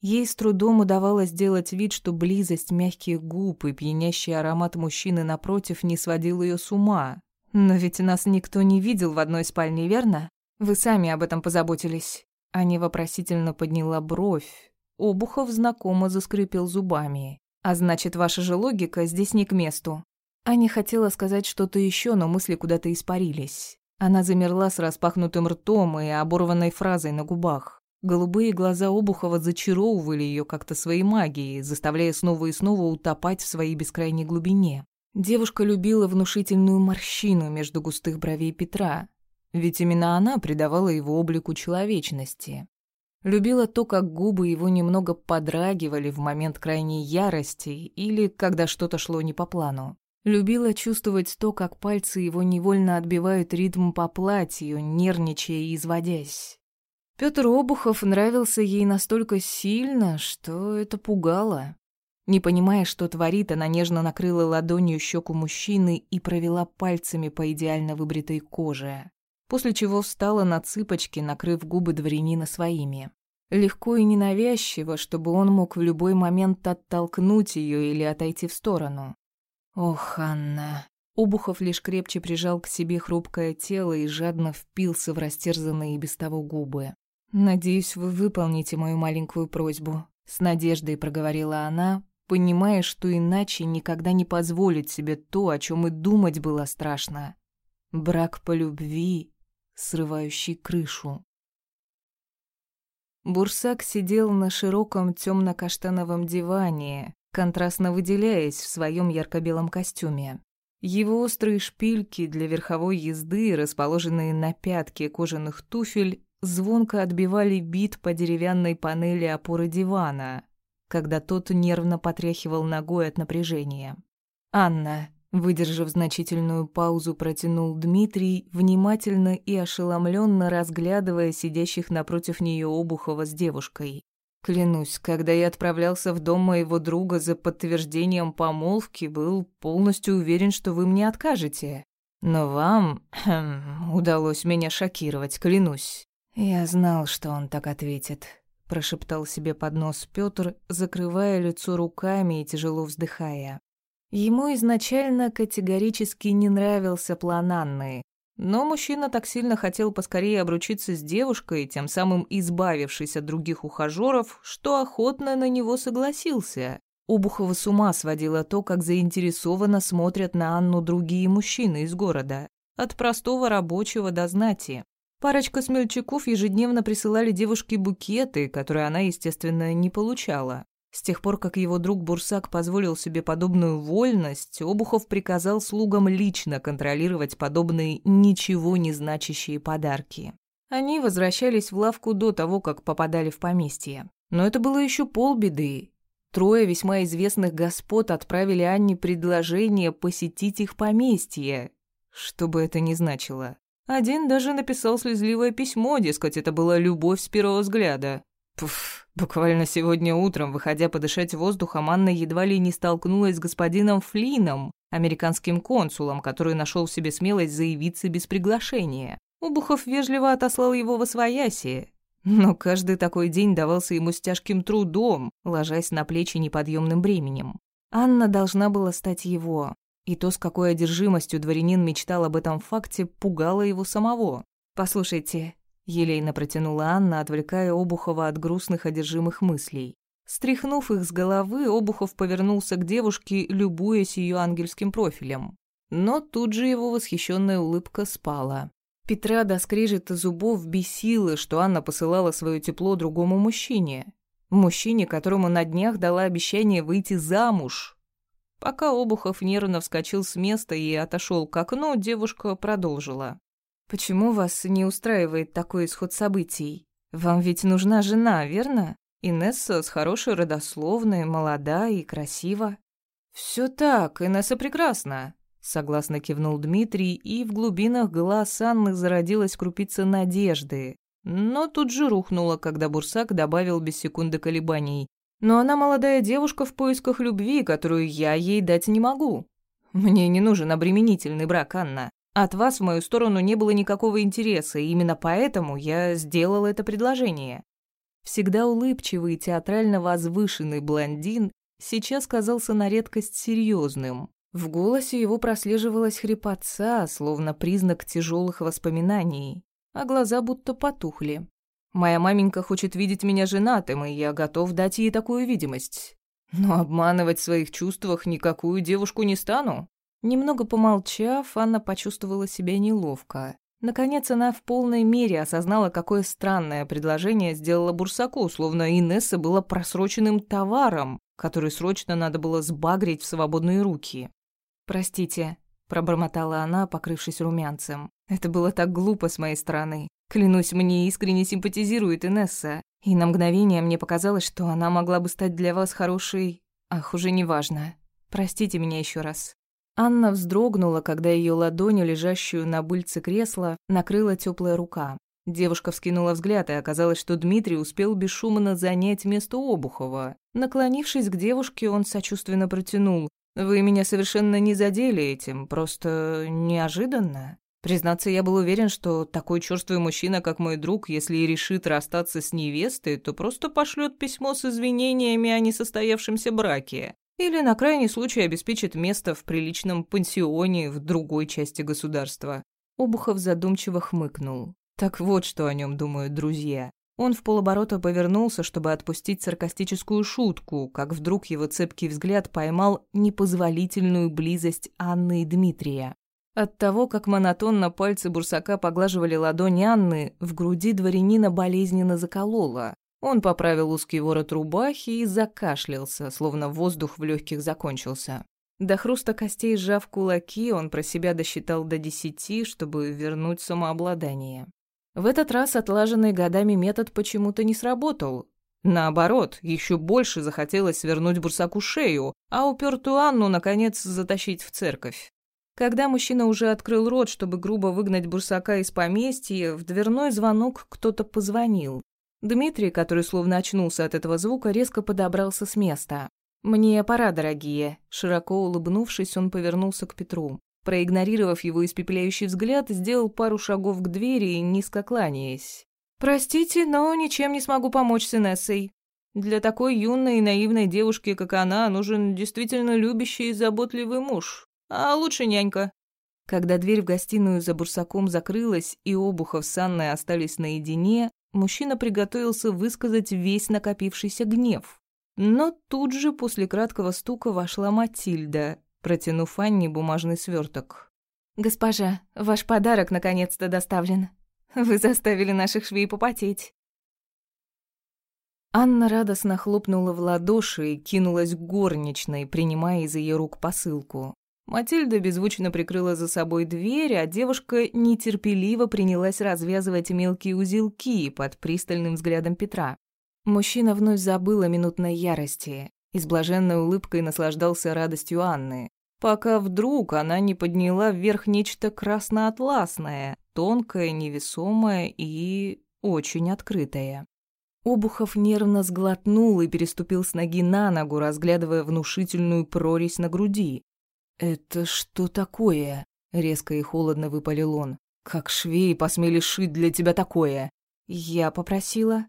Ей с трудом удавалось сделать вид, что близость мягких губ и пьянящий аромат мужчины напротив не сводил ее с ума. Но ведь нас никто не видел в одной спальне, верно? Вы сами об этом позаботились». Аня вопросительно подняла бровь. Обухов знакомо заскрипел зубами. «А значит, ваша же логика здесь не к месту». Аня хотела сказать что-то еще, но мысли куда-то испарились. Она замерла с распахнутым ртом и оборванной фразой на губах. Голубые глаза Обухова зачаровывали ее как-то своей магией, заставляя снова и снова утопать в своей бескрайней глубине. Девушка любила внушительную морщину между густых бровей Петра, ведь именно она придавала его облику человечности. Любила то, как губы его немного подрагивали в момент крайней ярости или когда что-то шло не по плану. Любила чувствовать то, как пальцы его невольно отбивают ритм по платью, нервничая и изводясь. Пётр Обухов нравился ей настолько сильно, что это пугало. Не понимая, что творит, она нежно накрыла ладонью щеку мужчины и провела пальцами по идеально выбритой коже, после чего встала на цыпочки, накрыв губы дворянина своими. Легко и ненавязчиво, чтобы он мог в любой момент оттолкнуть ее или отойти в сторону. Ох, Анна. Обухов лишь крепче прижал к себе хрупкое тело и жадно впился в растерзанные без того губы. «Надеюсь, вы выполните мою маленькую просьбу», — с надеждой проговорила она, понимая, что иначе никогда не позволит себе то, о чем и думать было страшно. Брак по любви, срывающий крышу. Бурсак сидел на широком темно-каштановом диване, контрастно выделяясь в своем ярко-белом костюме. Его острые шпильки для верховой езды, расположенные на пятке кожаных туфель, звонко отбивали бит по деревянной панели опоры дивана, когда тот нервно потряхивал ногой от напряжения. «Анна», выдержав значительную паузу, протянул Дмитрий, внимательно и ошеломленно разглядывая сидящих напротив нее Обухова с девушкой. Клянусь, когда я отправлялся в дом моего друга за подтверждением помолвки, был полностью уверен, что вы мне откажете. Но вам (clears throat) удалось меня шокировать, клянусь. «Я знал, что он так ответит», — прошептал себе под нос Пётр, закрывая лицо руками и тяжело вздыхая. Ему изначально категорически не нравился план Анны, но мужчина так сильно хотел поскорее обручиться с девушкой, тем самым избавившись от других ухажеров, что охотно на него согласился. Обухова с ума сводило то, как заинтересованно смотрят на Анну другие мужчины из города, от простого рабочего до знати. Парочка смельчаков ежедневно присылали девушке букеты, которые она, естественно, не получала. С тех пор, как его друг Бурсак позволил себе подобную вольность, Обухов приказал слугам лично контролировать подобные ничего не значащие подарки. Они возвращались в лавку до того, как попадали в поместье. Но это было еще полбеды. Трое весьма известных господ отправили Анне предложение посетить их поместье, что бы это ни значило. Один даже написал слезливое письмо, дескать, это была любовь с первого взгляда. Пф, буквально сегодня утром, выходя подышать воздухом, Анна едва ли не столкнулась с господином Флином, американским консулом, который нашел в себе смелость заявиться без приглашения. Убухов вежливо отослал его во свояси, но каждый такой день давался ему с тяжким трудом, ложась на плечи неподъемным бременем. Анна должна была стать его, и то, с какой одержимостью дворянин мечтал об этом факте, пугало его самого. «Послушайте», — елейно протянула Анна, отвлекая Обухова от грустных одержимых мыслей. Стряхнув их с головы, Обухов повернулся к девушке, любуясь ее ангельским профилем. Но тут же его восхищенная улыбка спала. Петра до скрежета зубов бесила, что Анна посылала свое тепло другому мужчине. Мужчине, которому на днях дала обещание выйти замуж. Пока Обухов нервно вскочил с места и отошел к окну, девушка продолжила. «Почему вас не устраивает такой исход событий? Вам ведь нужна жена, верно? Инесса с хорошей родословной, молода и красива». «Все так, Инесса прекрасна», — согласно кивнул Дмитрий, и в глубинах глаз Анны зародилась крупица надежды. Но тут же рухнула, когда Бурсак добавил без секунды колебаний. Но она молодая девушка в поисках любви, которую я ей дать не могу. Мне не нужен обременительный брак, Анна. От вас в мою сторону не было никакого интереса, и именно поэтому я сделал это предложение. Всегда улыбчивый и театрально возвышенный блондин сейчас казался на редкость серьезным. В голосе его прослеживалась хрипотца, словно признак тяжелых воспоминаний. а глаза будто потухли. «Моя маменька хочет видеть меня женатым, и я готов дать ей такую видимость. Но обманывать в своих чувствах никакую девушку не стану». Немного помолчав, Анна почувствовала себя неловко. Наконец она в полной мере осознала, какое странное предложение сделала Бурсаку, словно Инесса была просроченным товаром, который срочно надо было сбагрить в свободные руки. «Простите», — пробормотала она, покрывшись румянцем. «Это было так глупо с моей стороны. Клянусь, мне искренне симпатизирует Инесса, и на мгновение мне показалось, что она могла бы стать для вас хорошей... Ах, уже неважно. Простите меня еще раз». Анна вздрогнула, когда ее ладонью, лежащую на быльце кресла, накрыла теплая рука. Девушка вскинула взгляд, и оказалось, что Дмитрий успел бесшумно занять место Обухова. Наклонившись к девушке, он сочувственно протянул. «Вы меня совершенно не задели этим, просто неожиданно». Признаться, я был уверен, что такой черствый мужчина, как мой друг, если и решит расстаться с невестой, то просто пошлет письмо с извинениями о несостоявшемся браке. Или на крайний случай обеспечит место в приличном пансионе в другой части государства. Обухов задумчиво хмыкнул. Так вот, что о нем думают друзья. Он в полоборота повернулся, чтобы отпустить саркастическую шутку, как вдруг его цепкий взгляд поймал непозволительную близость Анны и Дмитрия. От того, как монотонно пальцы бурсака поглаживали ладонь Анны, в груди дворянина болезненно закололо. Он поправил узкий ворот рубахи и закашлялся, словно воздух в легких закончился. До хруста костей сжав кулаки, он про себя досчитал до десяти, чтобы вернуть самообладание. В этот раз отлаженный годами метод почему-то не сработал. Наоборот, еще больше захотелось свернуть Бурсаку шею, а упертую Анну, наконец, затащить в церковь. Когда мужчина уже открыл рот, чтобы грубо выгнать Бурсака из поместья, в дверной звонок кто-то позвонил. Дмитрий, который словно очнулся от этого звука, резко подобрался с места. «Мне пора, дорогие». Широко улыбнувшись, он повернулся к Петру. Проигнорировав его испепеляющий взгляд, сделал пару шагов к двери, низко кланяясь. «Простите, но ничем не смогу помочь с Инессой. Для такой юной и наивной девушки, как она, нужен действительно любящий и заботливый муж. А лучше нянька». Когда дверь в гостиную за бурсаком закрылась и Обухов с Анной остались наедине, мужчина приготовился высказать весь накопившийся гнев. Но тут же после краткого стука вошла Матильда, протянув Анне бумажный сверток. «Госпожа, ваш подарок наконец-то доставлен. Вы заставили наших швей попотеть». Анна радостно хлопнула в ладоши и кинулась к горничной, принимая из ее рук посылку. Матильда беззвучно прикрыла за собой дверь, а девушка нетерпеливо принялась развязывать мелкие узелки под пристальным взглядом Петра. Мужчина вновь забыл о минутной ярости и с блаженной улыбкой наслаждался радостью Анны, пока вдруг она не подняла вверх нечто красноатласное, тонкое, невесомое и очень открытое. Обухов нервно сглотнул и переступил с ноги на ногу, разглядывая внушительную прорезь на груди. «Это что такое?» — резко и холодно выпалил он. «Как швеи посмели шить для тебя такое?» «Я попросила».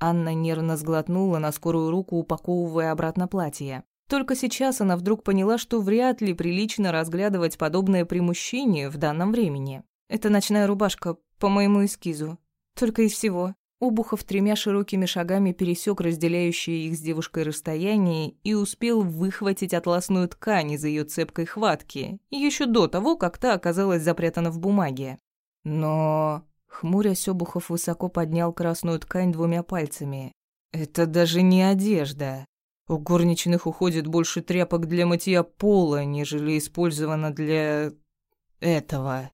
Анна нервно сглотнула на скорую руку, упаковывая обратно платье. Только сейчас она вдруг поняла, что вряд ли прилично разглядывать подобное при мужчине в данном времени. Это ночная рубашка по моему эскизу. Только из всего. Обухов тремя широкими шагами пересек разделяющее их с девушкой расстояние и успел выхватить атласную ткань из ее цепкой хватки, еще до того, как та оказалась запрятана в бумаге. Но... Хмурясь, Обухов высоко поднял красную ткань двумя пальцами. «Это даже не одежда. У горничных уходит больше тряпок для мытья пола, нежели использовано для... этого».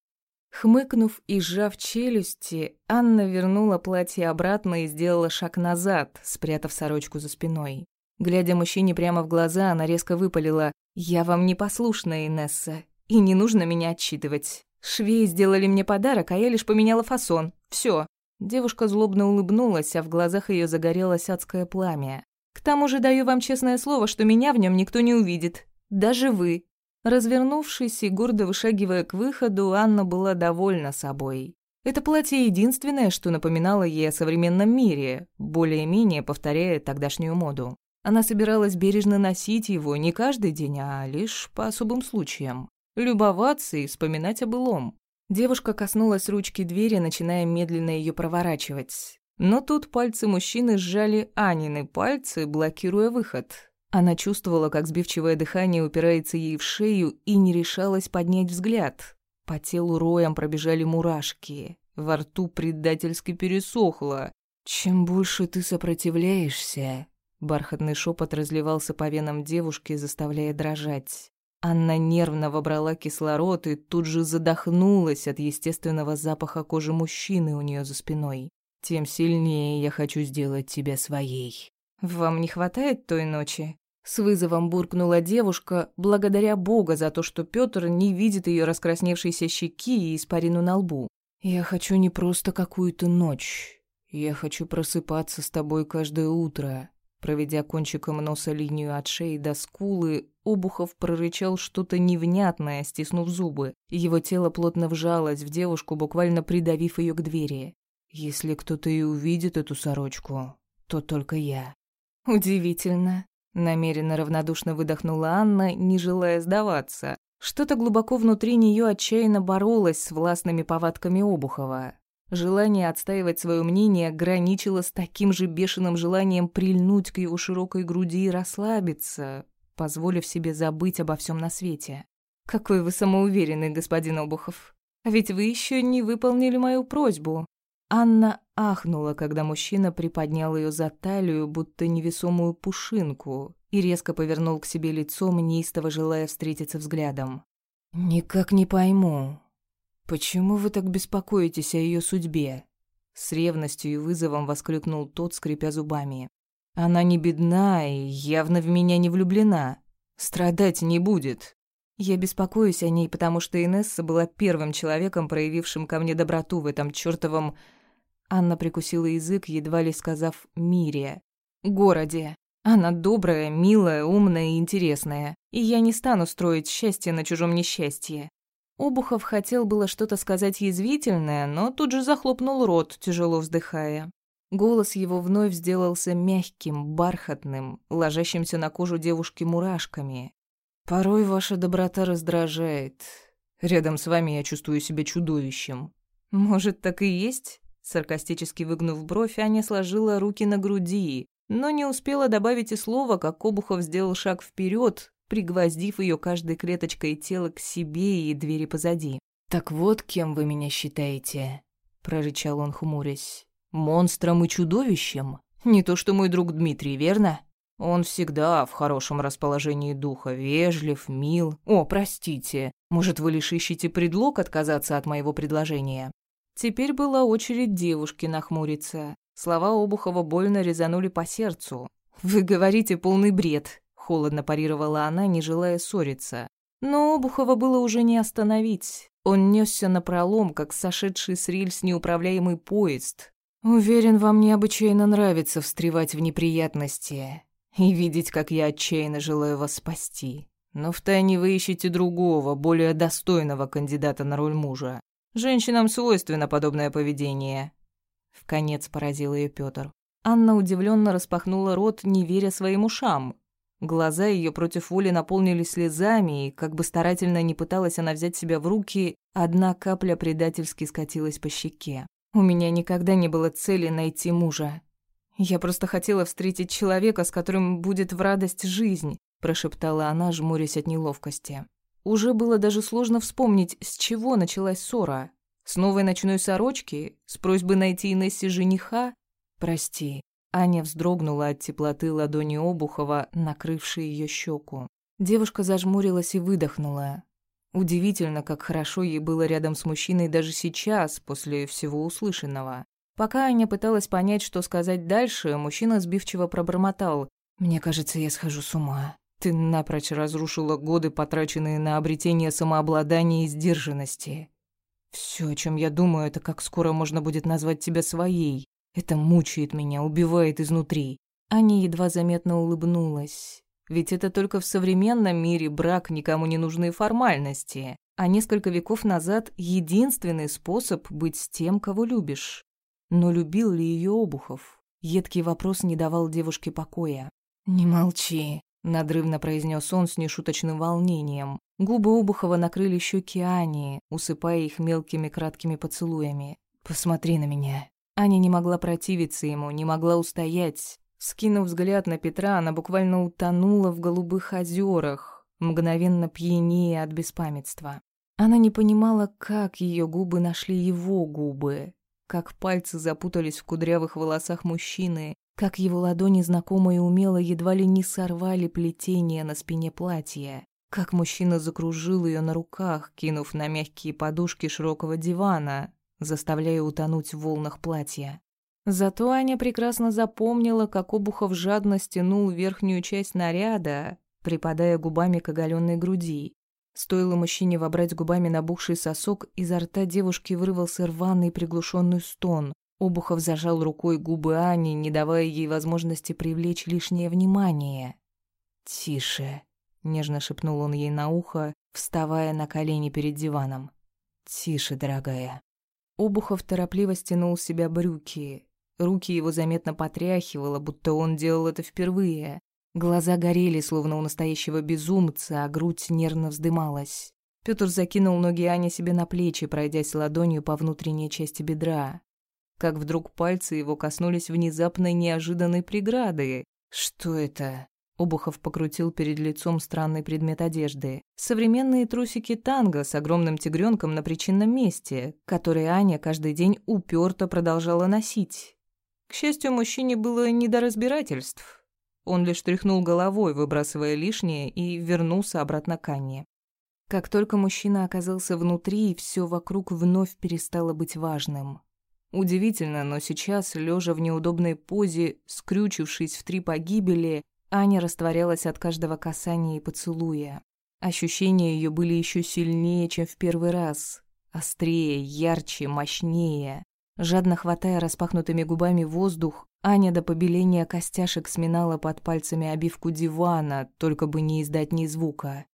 Хмыкнув и сжав челюсти, Анна вернула платье обратно и сделала шаг назад, спрятав сорочку за спиной. Глядя мужчине прямо в глаза, она резко выпалила «Я вам не послушная, Инесса, и не нужно меня отчитывать. Швеи сделали мне подарок, а я лишь поменяла фасон. Все. Девушка злобно улыбнулась, а в глазах ее загорелось адское пламя. «К тому же даю вам честное слово, что меня в нем никто не увидит. Даже вы. Развернувшись и гордо вышагивая к выходу, Анна была довольна собой. Это платье единственное, что напоминало ей о современном мире, более-менее повторяя тогдашнюю моду. Она собиралась бережно носить его не каждый день, а лишь по особым случаям. Любоваться и вспоминать о былом. Девушка коснулась ручки двери, начиная медленно ее проворачивать. Но тут пальцы мужчины сжали Анины пальцы, блокируя выход. Она чувствовала, как сбивчивое дыхание упирается ей в шею и не решалась поднять взгляд. По телу роем пробежали мурашки. Во рту предательски пересохло. «Чем больше ты сопротивляешься...» Бархатный шепот разливался по венам девушки, заставляя дрожать. Анна нервно вобрала кислород и тут же задохнулась от естественного запаха кожи мужчины у нее за спиной. «Тем сильнее я хочу сделать тебя своей». «Вам не хватает той ночи?» С вызовом буркнула девушка, благодаря Бога за то, что Пётр не видит ее раскрасневшейся щеки и испарину на лбу. «Я хочу не просто какую-то ночь. Я хочу просыпаться с тобой каждое утро». Проведя кончиком носа линию от шеи до скулы, Обухов прорычал что-то невнятное, стиснув зубы. Его тело плотно вжалось в девушку, буквально придавив ее к двери. «Если кто-то и увидит эту сорочку, то только я». «Удивительно», Намеренно равнодушно выдохнула Анна, не желая сдаваться. Что-то глубоко внутри нее отчаянно боролось с властными повадками Обухова. Желание отстаивать свое мнение граничило с таким же бешеным желанием прильнуть к его широкой груди и расслабиться, позволив себе забыть обо всем на свете. «Какой вы самоуверенный, господин Обухов. А ведь вы еще не выполнили мою просьбу. Анна ахнула, когда мужчина приподнял ее за талию, будто невесомую пушинку, и резко повернул к себе лицом, неистово желая встретиться взглядом. «Никак не пойму, почему вы так беспокоитесь о ее судьбе?» С ревностью и вызовом воскликнул тот, скрипя зубами. «Она не бедна и явно в меня не влюблена. Страдать не будет. Я беспокоюсь о ней, потому что Инесса была первым человеком, проявившим ко мне доброту в этом чёртовом... Анна прикусила язык, едва ли сказав «мире». «Городе. Она добрая, милая, умная и интересная. И я не стану строить счастье на чужом несчастье». Обухов хотел было что-то сказать язвительное, но тут же захлопнул рот, тяжело вздыхая. Голос его вновь сделался мягким, бархатным, ложащимся на кожу девушки мурашками. Порой ваша доброта раздражает. Рядом с вами я чувствую себя чудовищем. Может, так и есть? Саркастически выгнув бровь, Аня сложила руки на груди, но не успела добавить и слова, как Обухов сделал шаг вперед, пригвоздив ее каждой клеточкой тела к себе и двери позади. «Так вот, кем вы меня считаете?» — прорычал он, хмурясь. «Монстром и чудовищем? Не то что мой друг Дмитрий, верно?» Он всегда в хорошем расположении духа, вежлив, мил. О, простите, может, вы лишь ищете предлог отказаться от моего предложения? Теперь была очередь девушки нахмуриться. Слова Обухова больно резанули по сердцу. «Вы говорите полный бред», — холодно парировала она, не желая ссориться. Но Обухова было уже не остановить. Он несся напролом, как сошедший с рельс неуправляемый поезд. «Уверен, вам необычайно нравится встревать в неприятности и видеть, как я отчаянно желаю вас спасти. Но втайне вы ищете другого, более достойного кандидата на роль мужа. Женщинам свойственно подобное поведение. В конец поразил ее Петр. Анна удивленно распахнула рот, не веря своим ушам. Глаза ее против воли наполнились слезами, и, как бы старательно не пыталась она взять себя в руки, одна капля предательски скатилась по щеке. «У меня никогда не было цели найти мужа. «Я просто хотела встретить человека, с которым будет в радость жизнь», прошептала она, жмурясь от неловкости. Уже было даже сложно вспомнить, с чего началась ссора. С новой ночной сорочки? С просьбы найти Инессе жениха? «Прости». Аня вздрогнула от теплоты ладони Обухова, накрывшей ее щеку. Девушка зажмурилась и выдохнула. Удивительно, как хорошо ей было рядом с мужчиной даже сейчас, после всего услышанного. Пока Аня пыталась понять, что сказать дальше, мужчина сбивчиво пробормотал. «Мне кажется, я схожу с ума. Ты напрочь разрушила годы, потраченные на обретение самообладания и сдержанности. Все, о чем я думаю, это как скоро можно будет назвать тебя своей. Это мучает меня, убивает изнутри». Аня едва заметно улыбнулась. Ведь это только в современном мире брак никому не нужны формальности, а несколько веков назад единственный способ быть с тем, кого любишь. Но любил ли ее Обухов? Едкий вопрос не давал девушке покоя. «Не молчи», — надрывно произнес он с нешуточным волнением. Губы Обухова накрыли щеки Ани, усыпая их мелкими краткими поцелуями. «Посмотри на меня». Аня не могла противиться ему, не могла устоять. Скинув взгляд на Петра, она буквально утонула в голубых озерах, мгновенно пьянее от беспамятства. Она не понимала, как ее губы нашли его губы, как пальцы запутались в кудрявых волосах мужчины, как его ладони знакомо и умело едва ли не сорвали плетение на спине платья, как мужчина закружил ее на руках, кинув на мягкие подушки широкого дивана, заставляя утонуть в волнах платья. Зато Аня прекрасно запомнила, как Обухов жадно стянул верхнюю часть наряда, припадая губами к оголенной груди. Стоило мужчине вобрать губами набухший сосок, изо рта девушки вырвался рваный приглушенный стон. Обухов зажал рукой губы Ани, не давая ей возможности привлечь лишнее внимание. «Тише», — нежно шепнул он ей на ухо, вставая на колени перед диваном. «Тише, дорогая». Обухов торопливо стянул с себя брюки. Руки его заметно потряхивало, будто он делал это впервые. Глаза горели, словно у настоящего безумца, а грудь нервно вздымалась. Пётр закинул ноги Ани себе на плечи, пройдясь ладонью по внутренней части бедра. Как вдруг пальцы его коснулись внезапной неожиданной преграды. «Что это?» Обухов покрутил перед лицом странный предмет одежды. Современные трусики танго с огромным тигренком на причинном месте, которые Аня каждый день уперто продолжала носить. К счастью, мужчине было не до разбирательств. Он лишь тряхнул головой, выбрасывая лишнее, и вернулся обратно к Анне. Как только мужчина оказался внутри, все вокруг вновь перестало быть важным. Удивительно, но сейчас, лежа в неудобной позе, скрючившись в три погибели, Аня растворялась от каждого касания и поцелуя. Ощущения ее были еще сильнее, чем в первый раз. Острее, ярче, мощнее. Жадно хватая распахнутыми губами воздух, Аня до побеления костяшек сминала под пальцами обивку дивана, только бы не издать ни звука.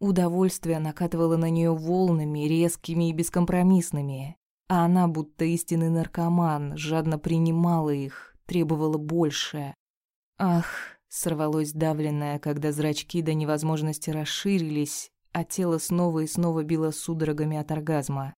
Удовольствие накатывало на нее волнами, резкими и бескомпромиссными. А она, будто истинный наркоман, жадно принимала их, требовала больше. Ах, сорвалось давленное, когда зрачки до невозможности расширились, а тело снова и снова било судорогами от оргазма.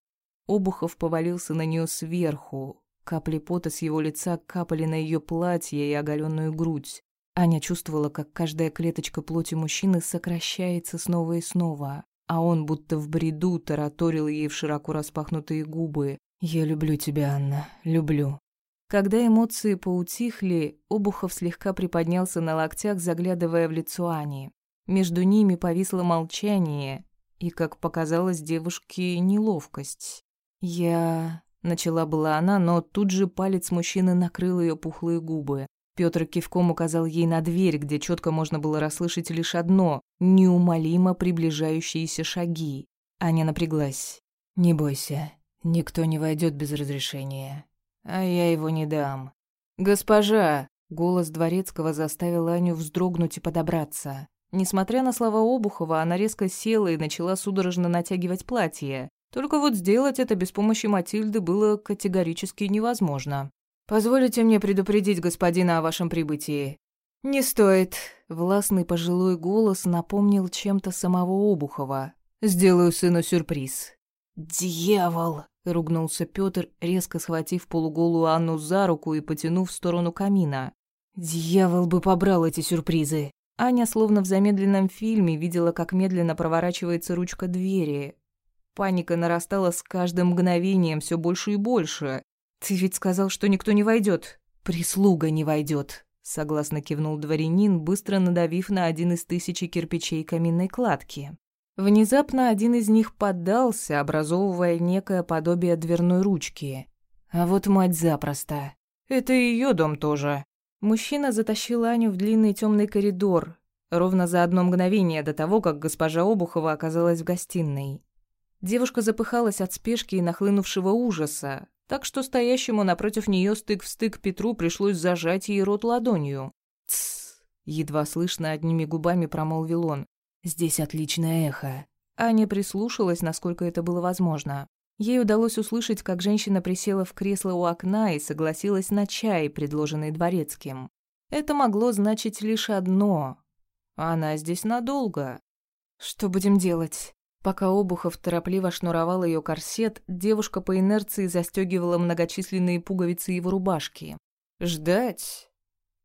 Обухов повалился на нее сверху, Капли пота с его лица капали на ее платье и оголенную грудь. Аня чувствовала, как каждая клеточка плоти мужчины сокращается снова и снова, а он будто в бреду тараторил ей в широко распахнутые губы. «Я люблю тебя, Анна, люблю». Когда эмоции поутихли, Обухов слегка приподнялся на локтях, заглядывая в лицо Ани. Между ними повисло молчание и, как показалось девушке, неловкость. «Я...» Начала была она, но тут же палец мужчины накрыл ее пухлые губы. Пётр кивком указал ей на дверь, где четко можно было расслышать лишь одно — неумолимо приближающиеся шаги. Аня напряглась. «Не бойся, никто не войдет без разрешения. А я его не дам». «Госпожа!» — голос Дворецкого заставил Аню вздрогнуть и подобраться. Несмотря на слова Обухова, она резко села и начала судорожно натягивать платье. Только вот сделать это без помощи Матильды было категорически невозможно. «Позволите мне предупредить господина о вашем прибытии?» «Не стоит», — властный пожилой голос напомнил чем-то самого Обухова. «Сделаю сыну сюрприз». «Дьявол!» — ругнулся Пётр, резко схватив полуголую Анну за руку и потянув в сторону камина. «Дьявол бы побрал эти сюрпризы!» Аня, словно в замедленном фильме, видела, как медленно проворачивается ручка двери, Паника нарастала с каждым мгновением все больше и больше. «Ты ведь сказал, что никто не войдет. «Прислуга не войдет», — согласно кивнул дворянин, быстро надавив на один из тысячи кирпичей каминной кладки. Внезапно один из них поддался, образовывая некое подобие дверной ручки. А вот мать запросто. Это ее дом тоже. Мужчина затащил Аню в длинный темный коридор, ровно за одно мгновение до того, как госпожа Обухова оказалась в гостиной. Девушка запыхалась от спешки и нахлынувшего ужаса, так что стоящему напротив нее стык в стык Петру пришлось зажать ей рот ладонью. «Тссс!» — едва слышно одними губами промолвил он. «Здесь отличное эхо». Аня прислушалась, насколько это было возможно. Ей удалось услышать, как женщина присела в кресло у окна и согласилась на чай, предложенный дворецким. Это могло значить лишь одно. Она здесь надолго. Что будем делать? Пока Обухов торопливо шнуровал ее корсет, девушка по инерции застегивала многочисленные пуговицы его рубашки. «Ждать?»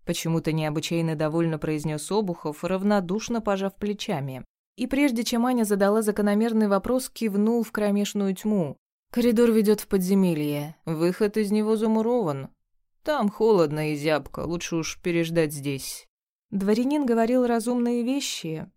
Почему-то необычайно довольно произнес Обухов, равнодушно пожав плечами. И прежде чем Аня задала закономерный вопрос, кивнул в кромешную тьму. «Коридор ведет в подземелье. Выход из него замурован. Там холодно и зябко, лучше уж переждать здесь». Дворянин говорил разумные вещи,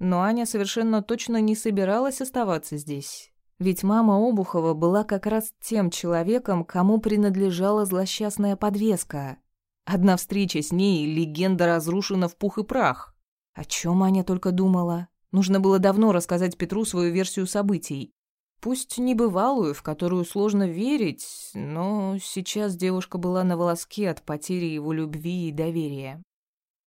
но Аня совершенно точно не собиралась оставаться здесь. Ведь мама Обухова была как раз тем человеком, кому принадлежала злосчастная подвеска. Одна встреча с ней, легенда разрушена в пух и прах. О чем Аня только думала. Нужно было давно рассказать Петру свою версию событий. Пусть небывалую, в которую сложно верить, но сейчас девушка была на волоске от потери его любви и доверия.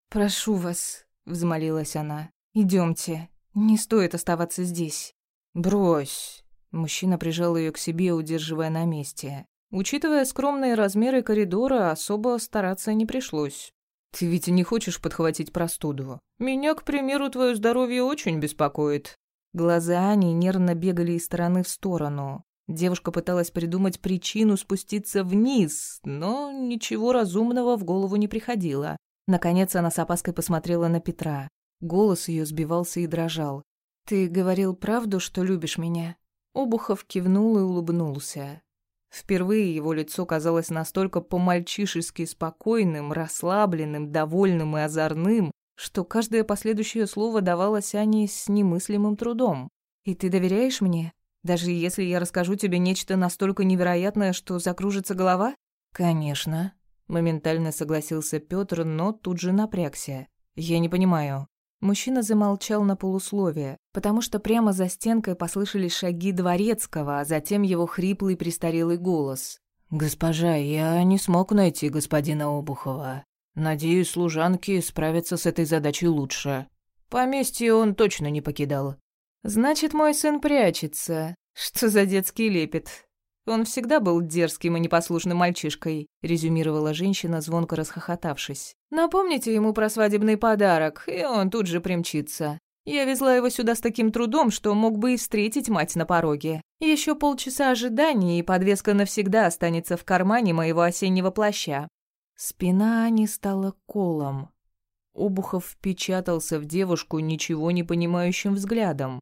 «Прошу вас», — взмолилась она, Идемте. Не стоит оставаться здесь. Брось. Мужчина прижал ее к себе, удерживая на месте. Учитывая скромные размеры коридора, особо стараться не пришлось. Ты ведь не хочешь подхватить простуду? Меня, к примеру, твое здоровье очень беспокоит. Глаза Ани нервно бегали из стороны в сторону. Девушка пыталась придумать причину спуститься вниз, но ничего разумного в голову не приходило. Наконец она с опаской посмотрела на Петра. Голос ее сбивался и дрожал. «Ты говорил правду, что любишь меня?» Обухов кивнул и улыбнулся. Впервые его лицо казалось настолько по-мальчишески спокойным, расслабленным, довольным и озорным, что каждое последующее слово давалось Ане с немыслимым трудом. «И ты доверяешь мне? Даже если я расскажу тебе нечто настолько невероятное, что закружится голова?» «Конечно», — моментально согласился Пётр, но тут же напрягся. «Я не понимаю, Мужчина замолчал на полусловие, потому что прямо за стенкой послышались шаги дворецкого, а затем его хриплый престарелый голос. «Госпожа, я не смог найти господина Обухова. Надеюсь, служанки справятся с этой задачей лучше. Поместье он точно не покидал». «Значит, мой сын прячется. Что за детский лепет? Он всегда был дерзким и непослушным мальчишкой», — резюмировала женщина, звонко расхохотавшись. «Напомните ему про свадебный подарок, и он тут же примчится. Я везла его сюда с таким трудом, что мог бы и встретить мать на пороге. Еще полчаса ожидания, и подвеска навсегда останется в кармане моего осеннего плаща». Спина не стала колом. Обухов впечатался в девушку ничего не понимающим взглядом.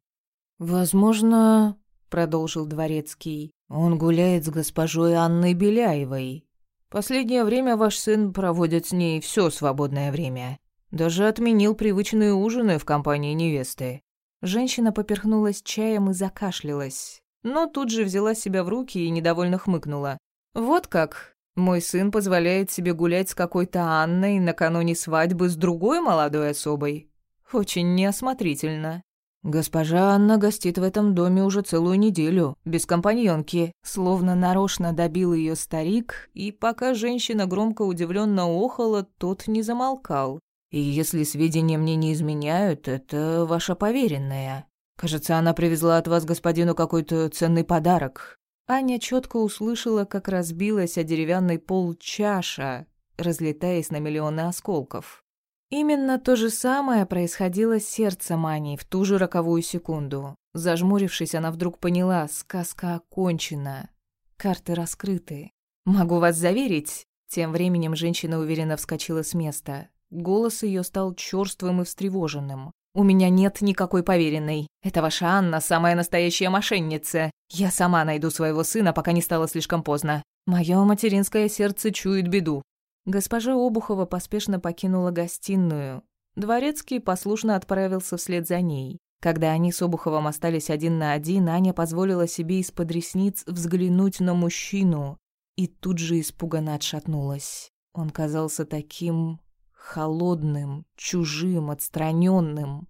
«Возможно, продолжил дворецкий. Он гуляет с госпожой Анной Беляевой. Последнее время ваш сын проводит с ней все свободное время. Даже отменил привычные ужины в компании невесты. Женщина поперхнулась чаем и закашлялась, но тут же взяла себя в руки и недовольно хмыкнула. Вот как мой сын позволяет себе гулять с какой-то Анной накануне свадьбы с другой молодой особой. Очень неосмотрительно. Госпожа Анна гостит в этом доме уже целую неделю, без компаньонки. Словно нарочно добил ее старик, и пока женщина громко удивленно охала, тот не замолкал. И если сведения мне не изменяют, это ваша поверенная. Кажется, она привезла от вас господину какой-то ценный подарок. Аня четко услышала, как разбилась о деревянный пол чаша, разлетаясь на миллионы осколков. Именно то же самое происходило с сердцем Ани в ту же роковую секунду. Зажмурившись, она вдруг поняла, сказка окончена. Карты раскрыты. «Могу вас заверить?» Тем временем женщина уверенно вскочила с места. Голос ее стал чёрствым и встревоженным. «У меня нет никакой поверенной. Это ваша Анна, самая настоящая мошенница. Я сама найду своего сына, пока не стало слишком поздно. Мое материнское сердце чует беду. Госпожа Обухова поспешно покинула гостиную. Дворецкий послушно отправился вслед за ней. Когда они с Обуховым остались один на один, Аня позволила себе из-под ресниц взглянуть на мужчину и тут же испуганно отшатнулась. Он казался таким холодным, чужим, отстраненным.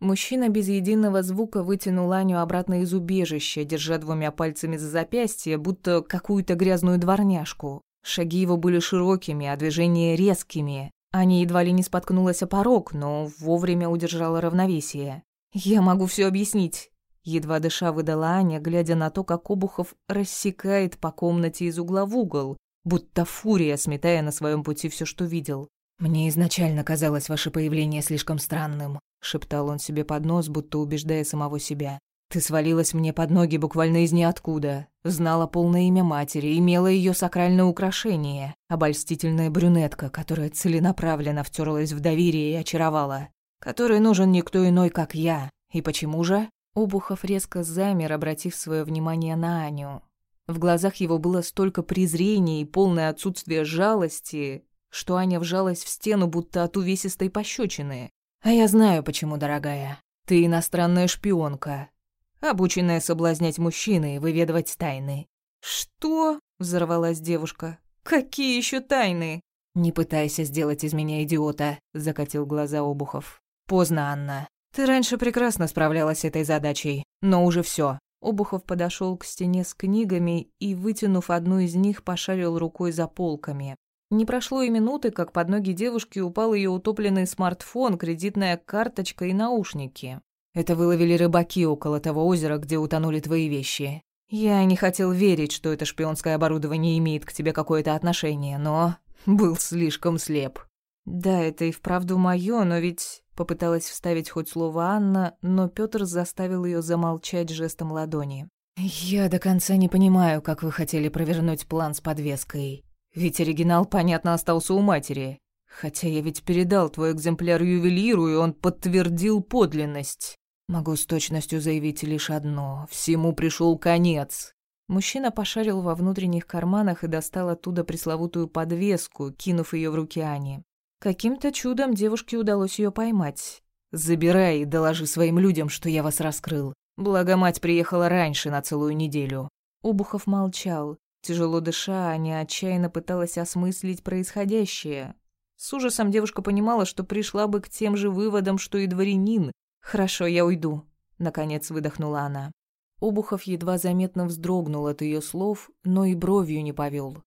Мужчина без единого звука вытянул Аню обратно из убежища, держа двумя пальцами за запястье, будто какую-то грязную дворняжку. Шаги его были широкими, а движения резкими. Аня едва ли не споткнулась о порог, но вовремя удержала равновесие. «Я могу все объяснить», — едва дыша выдала Аня, глядя на то, как Обухов рассекает по комнате из угла в угол, будто фурия, сметая на своем пути все, что видел. «Мне изначально казалось ваше появление слишком странным», — шептал он себе под нос, будто убеждая самого себя. «Ты свалилась мне под ноги буквально из ниоткуда. Знала полное имя матери, имела ее сакральное украшение, обольстительная брюнетка, которая целенаправленно втерлась в доверие и очаровала, которой нужен никто иной, как я. И почему же?» Обухов резко замер, обратив свое внимание на Аню. В глазах его было столько презрения и полное отсутствие жалости, что Аня вжалась в стену, будто от увесистой пощечины. «А я знаю, почему, дорогая. Ты иностранная шпионка, обученная соблазнять мужчины и выведывать тайны». «Что?» — взорвалась девушка. «Какие еще тайны?» «Не пытайся сделать из меня идиота», — закатил глаза Обухов. «Поздно, Анна. Ты раньше прекрасно справлялась с этой задачей, но уже все. Обухов подошел к стене с книгами и, вытянув одну из них, пошарил рукой за полками. Не прошло и минуты, как под ноги девушки упал ее утопленный смартфон, кредитная карточка и наушники. Это выловили рыбаки около того озера, где утонули твои вещи. Я не хотел верить, что это шпионское оборудование имеет к тебе какое-то отношение, но был слишком слеп. Да, это и вправду моё, но ведь попыталась вставить хоть слово Анна, но Пётр заставил её замолчать жестом ладони. Я до конца не понимаю, как вы хотели провернуть план с подвеской. Ведь оригинал, понятно, остался у матери. Хотя я ведь передал твой экземпляр ювелиру, и он подтвердил подлинность. Могу с точностью заявить лишь одно. Всему пришел конец. Мужчина пошарил во внутренних карманах и достал оттуда пресловутую подвеску, кинув ее в руки Ани. Каким-то чудом девушке удалось ее поймать. «Забирай и доложи своим людям, что я вас раскрыл. Благо мать приехала раньше на целую неделю». Обухов молчал. Тяжело дыша, Аня отчаянно пыталась осмыслить происходящее. С ужасом девушка понимала, что пришла бы к тем же выводам, что и дворянин. «Хорошо, я уйду», — наконец выдохнула она. Обухов едва заметно вздрогнул от ее слов, но и бровью не повел.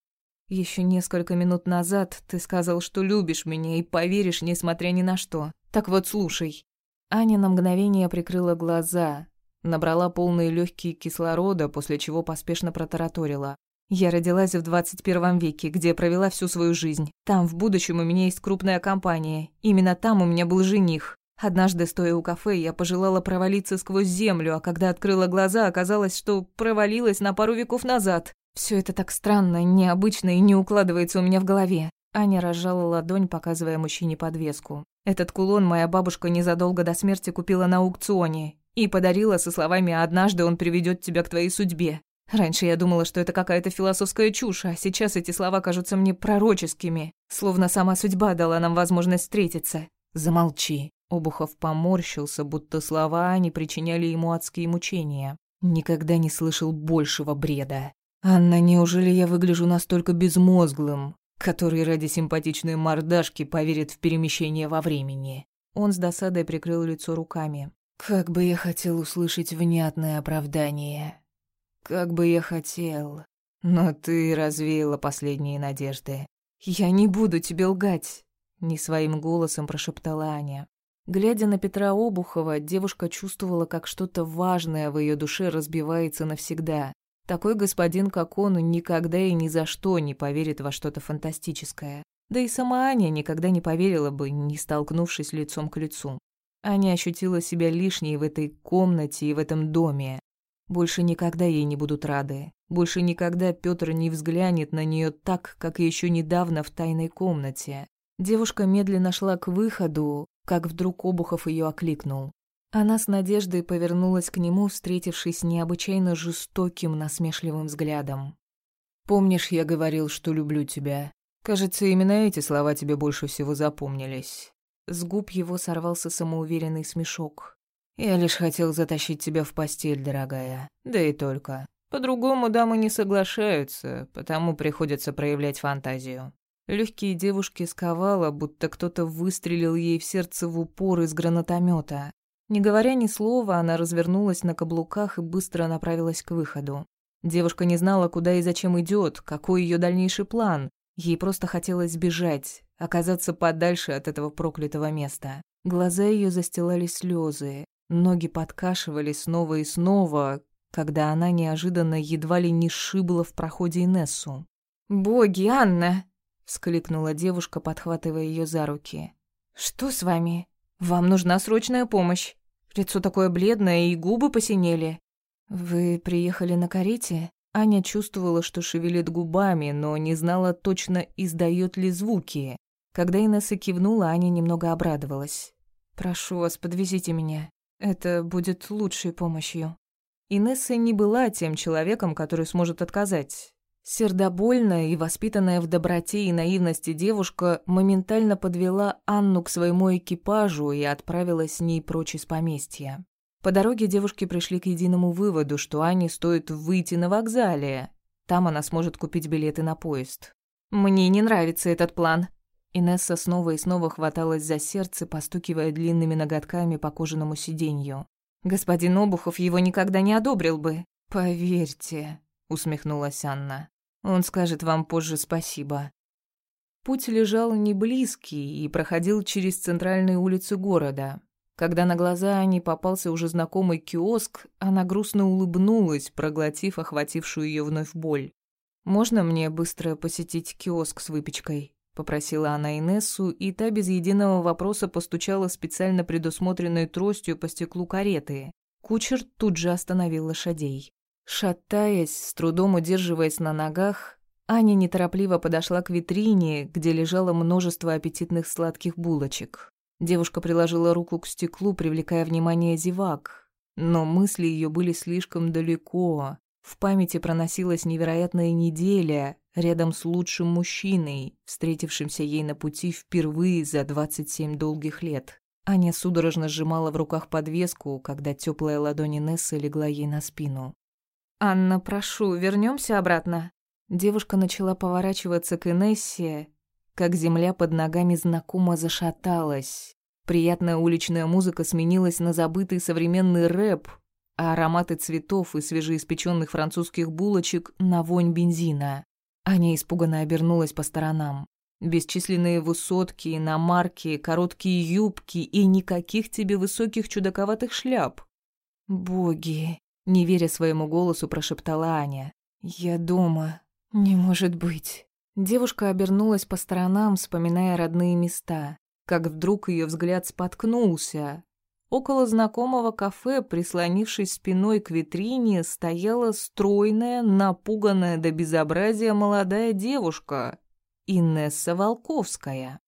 Еще несколько минут назад ты сказал, что любишь меня и поверишь, несмотря ни на что. Так вот, слушай». Аня на мгновение прикрыла глаза, набрала полные легкие кислорода, после чего поспешно протараторила. Я родилась в 21 веке, где провела всю свою жизнь. Там в будущем у меня есть крупная компания. Именно там у меня был жених. Однажды, стоя у кафе, я пожелала провалиться сквозь землю, а когда открыла глаза, оказалось, что провалилась на пару веков назад. Все это так странно, необычно и не укладывается у меня в голове. Аня разжала ладонь, показывая мужчине подвеску. Этот кулон моя бабушка незадолго до смерти купила на аукционе и подарила со словами «однажды он приведет тебя к твоей судьбе». Раньше я думала, что это какая-то философская чушь, а сейчас эти слова кажутся мне пророческими, словно сама судьба дала нам возможность встретиться. Замолчи. Обухов поморщился, будто слова не причиняли ему адские мучения. Никогда не слышал большего бреда. «Анна, неужели я выгляжу настолько безмозглым, который ради симпатичной мордашки поверит в перемещение во времени?» Он с досадой прикрыл лицо руками. «Как бы я хотел услышать внятное оправдание. Как бы я хотел. Но ты развеяла последние надежды. Я не буду тебе лгать, не своим голосом прошептала Аня. Глядя на Петра Обухова, девушка чувствовала, как что-то важное в ее душе разбивается навсегда. Такой господин, как он, никогда и ни за что не поверит во что-то фантастическое. Да и сама Аня никогда не поверила бы, не столкнувшись лицом к лицу. Аня ощутила себя лишней в этой комнате и в этом доме. Больше никогда ей не будут рады. Больше никогда Пётр не взглянет на неё так, как еще недавно в тайной комнате. Девушка медленно шла к выходу, как вдруг Обухов её окликнул. Она с надеждой повернулась к нему, встретившись необычайно жестоким, насмешливым взглядом. «Помнишь, я говорил, что люблю тебя? Кажется, именно эти слова тебе больше всего запомнились». С губ его сорвался самоуверенный смешок. Я лишь хотел затащить тебя в постель, дорогая. Да и только. По-другому дамы не соглашаются, потому приходится проявлять фантазию. Легкие девушки сковала, будто кто-то выстрелил ей в сердце в упор из гранатомета. Не говоря ни слова, она развернулась на каблуках и быстро направилась к выходу. Девушка не знала, куда и зачем идет, какой ее дальнейший план. Ей просто хотелось сбежать, оказаться подальше от этого проклятого места. Глаза ее застилали слезы, Ноги подкашивались снова и снова, когда она неожиданно едва ли не сшибла в проходе Инессу. «Боги, Анна!» — вскликнула девушка, подхватывая ее за руки. «Что с вами? Вам нужна срочная помощь. Лицо такое бледное, и губы посинели». «Вы приехали на карете?» Аня чувствовала, что шевелит губами, но не знала точно, издает ли звуки. Когда Инесса кивнула, Аня немного обрадовалась. «Прошу вас, подвезите меня. Это будет лучшей помощью». Инесса не была тем человеком, который сможет отказать. Сердобольная и воспитанная в доброте и наивности девушка моментально подвела Анну к своему экипажу и отправилась с ней прочь из поместья. По дороге девушки пришли к единому выводу, что Ане стоит выйти на вокзале. Там она сможет купить билеты на поезд. «Мне не нравится этот план». Инесса снова и снова хваталась за сердце, постукивая длинными ноготками по кожаному сиденью. «Господин Обухов его никогда не одобрил бы». «Поверьте», — усмехнулась Анна. «Он скажет вам позже спасибо». Путь лежал не близкий и проходил через центральные улицы города. Когда на глаза Ани попался уже знакомый киоск, она грустно улыбнулась, проглотив охватившую ее вновь боль. «Можно мне быстро посетить киоск с выпечкой?» — попросила она Инессу, и та без единого вопроса постучала специально предусмотренной тростью по стеклу кареты. Кучер тут же остановил лошадей. Шатаясь, с трудом удерживаясь на ногах, Аня неторопливо подошла к витрине, где лежало множество аппетитных сладких булочек. Девушка приложила руку к стеклу, привлекая внимание зевак. Но мысли ее были слишком далеко. В памяти проносилась невероятная неделя рядом с лучшим мужчиной, встретившимся ей на пути впервые за 27 долгих лет. Аня судорожно сжимала в руках подвеску, когда теплая ладонь Нессы легла ей на спину. «Анна, прошу, вернемся обратно». Девушка начала поворачиваться к Инессе, как земля под ногами знакомо зашаталась. Приятная уличная музыка сменилась на забытый современный рэп, а ароматы цветов и свежеиспеченных французских булочек на вонь бензина. Аня испуганно обернулась по сторонам. Бесчисленные высотки, иномарки, короткие юбки и никаких тебе высоких чудаковатых шляп. «Боги!» — не веря своему голосу, прошептала Аня. «Я дома. Не может быть». Девушка обернулась по сторонам, вспоминая родные места, как вдруг ее взгляд споткнулся. Около знакомого кафе, прислонившись спиной к витрине, стояла стройная, напуганная до безобразия молодая девушка, Инесса Волковская.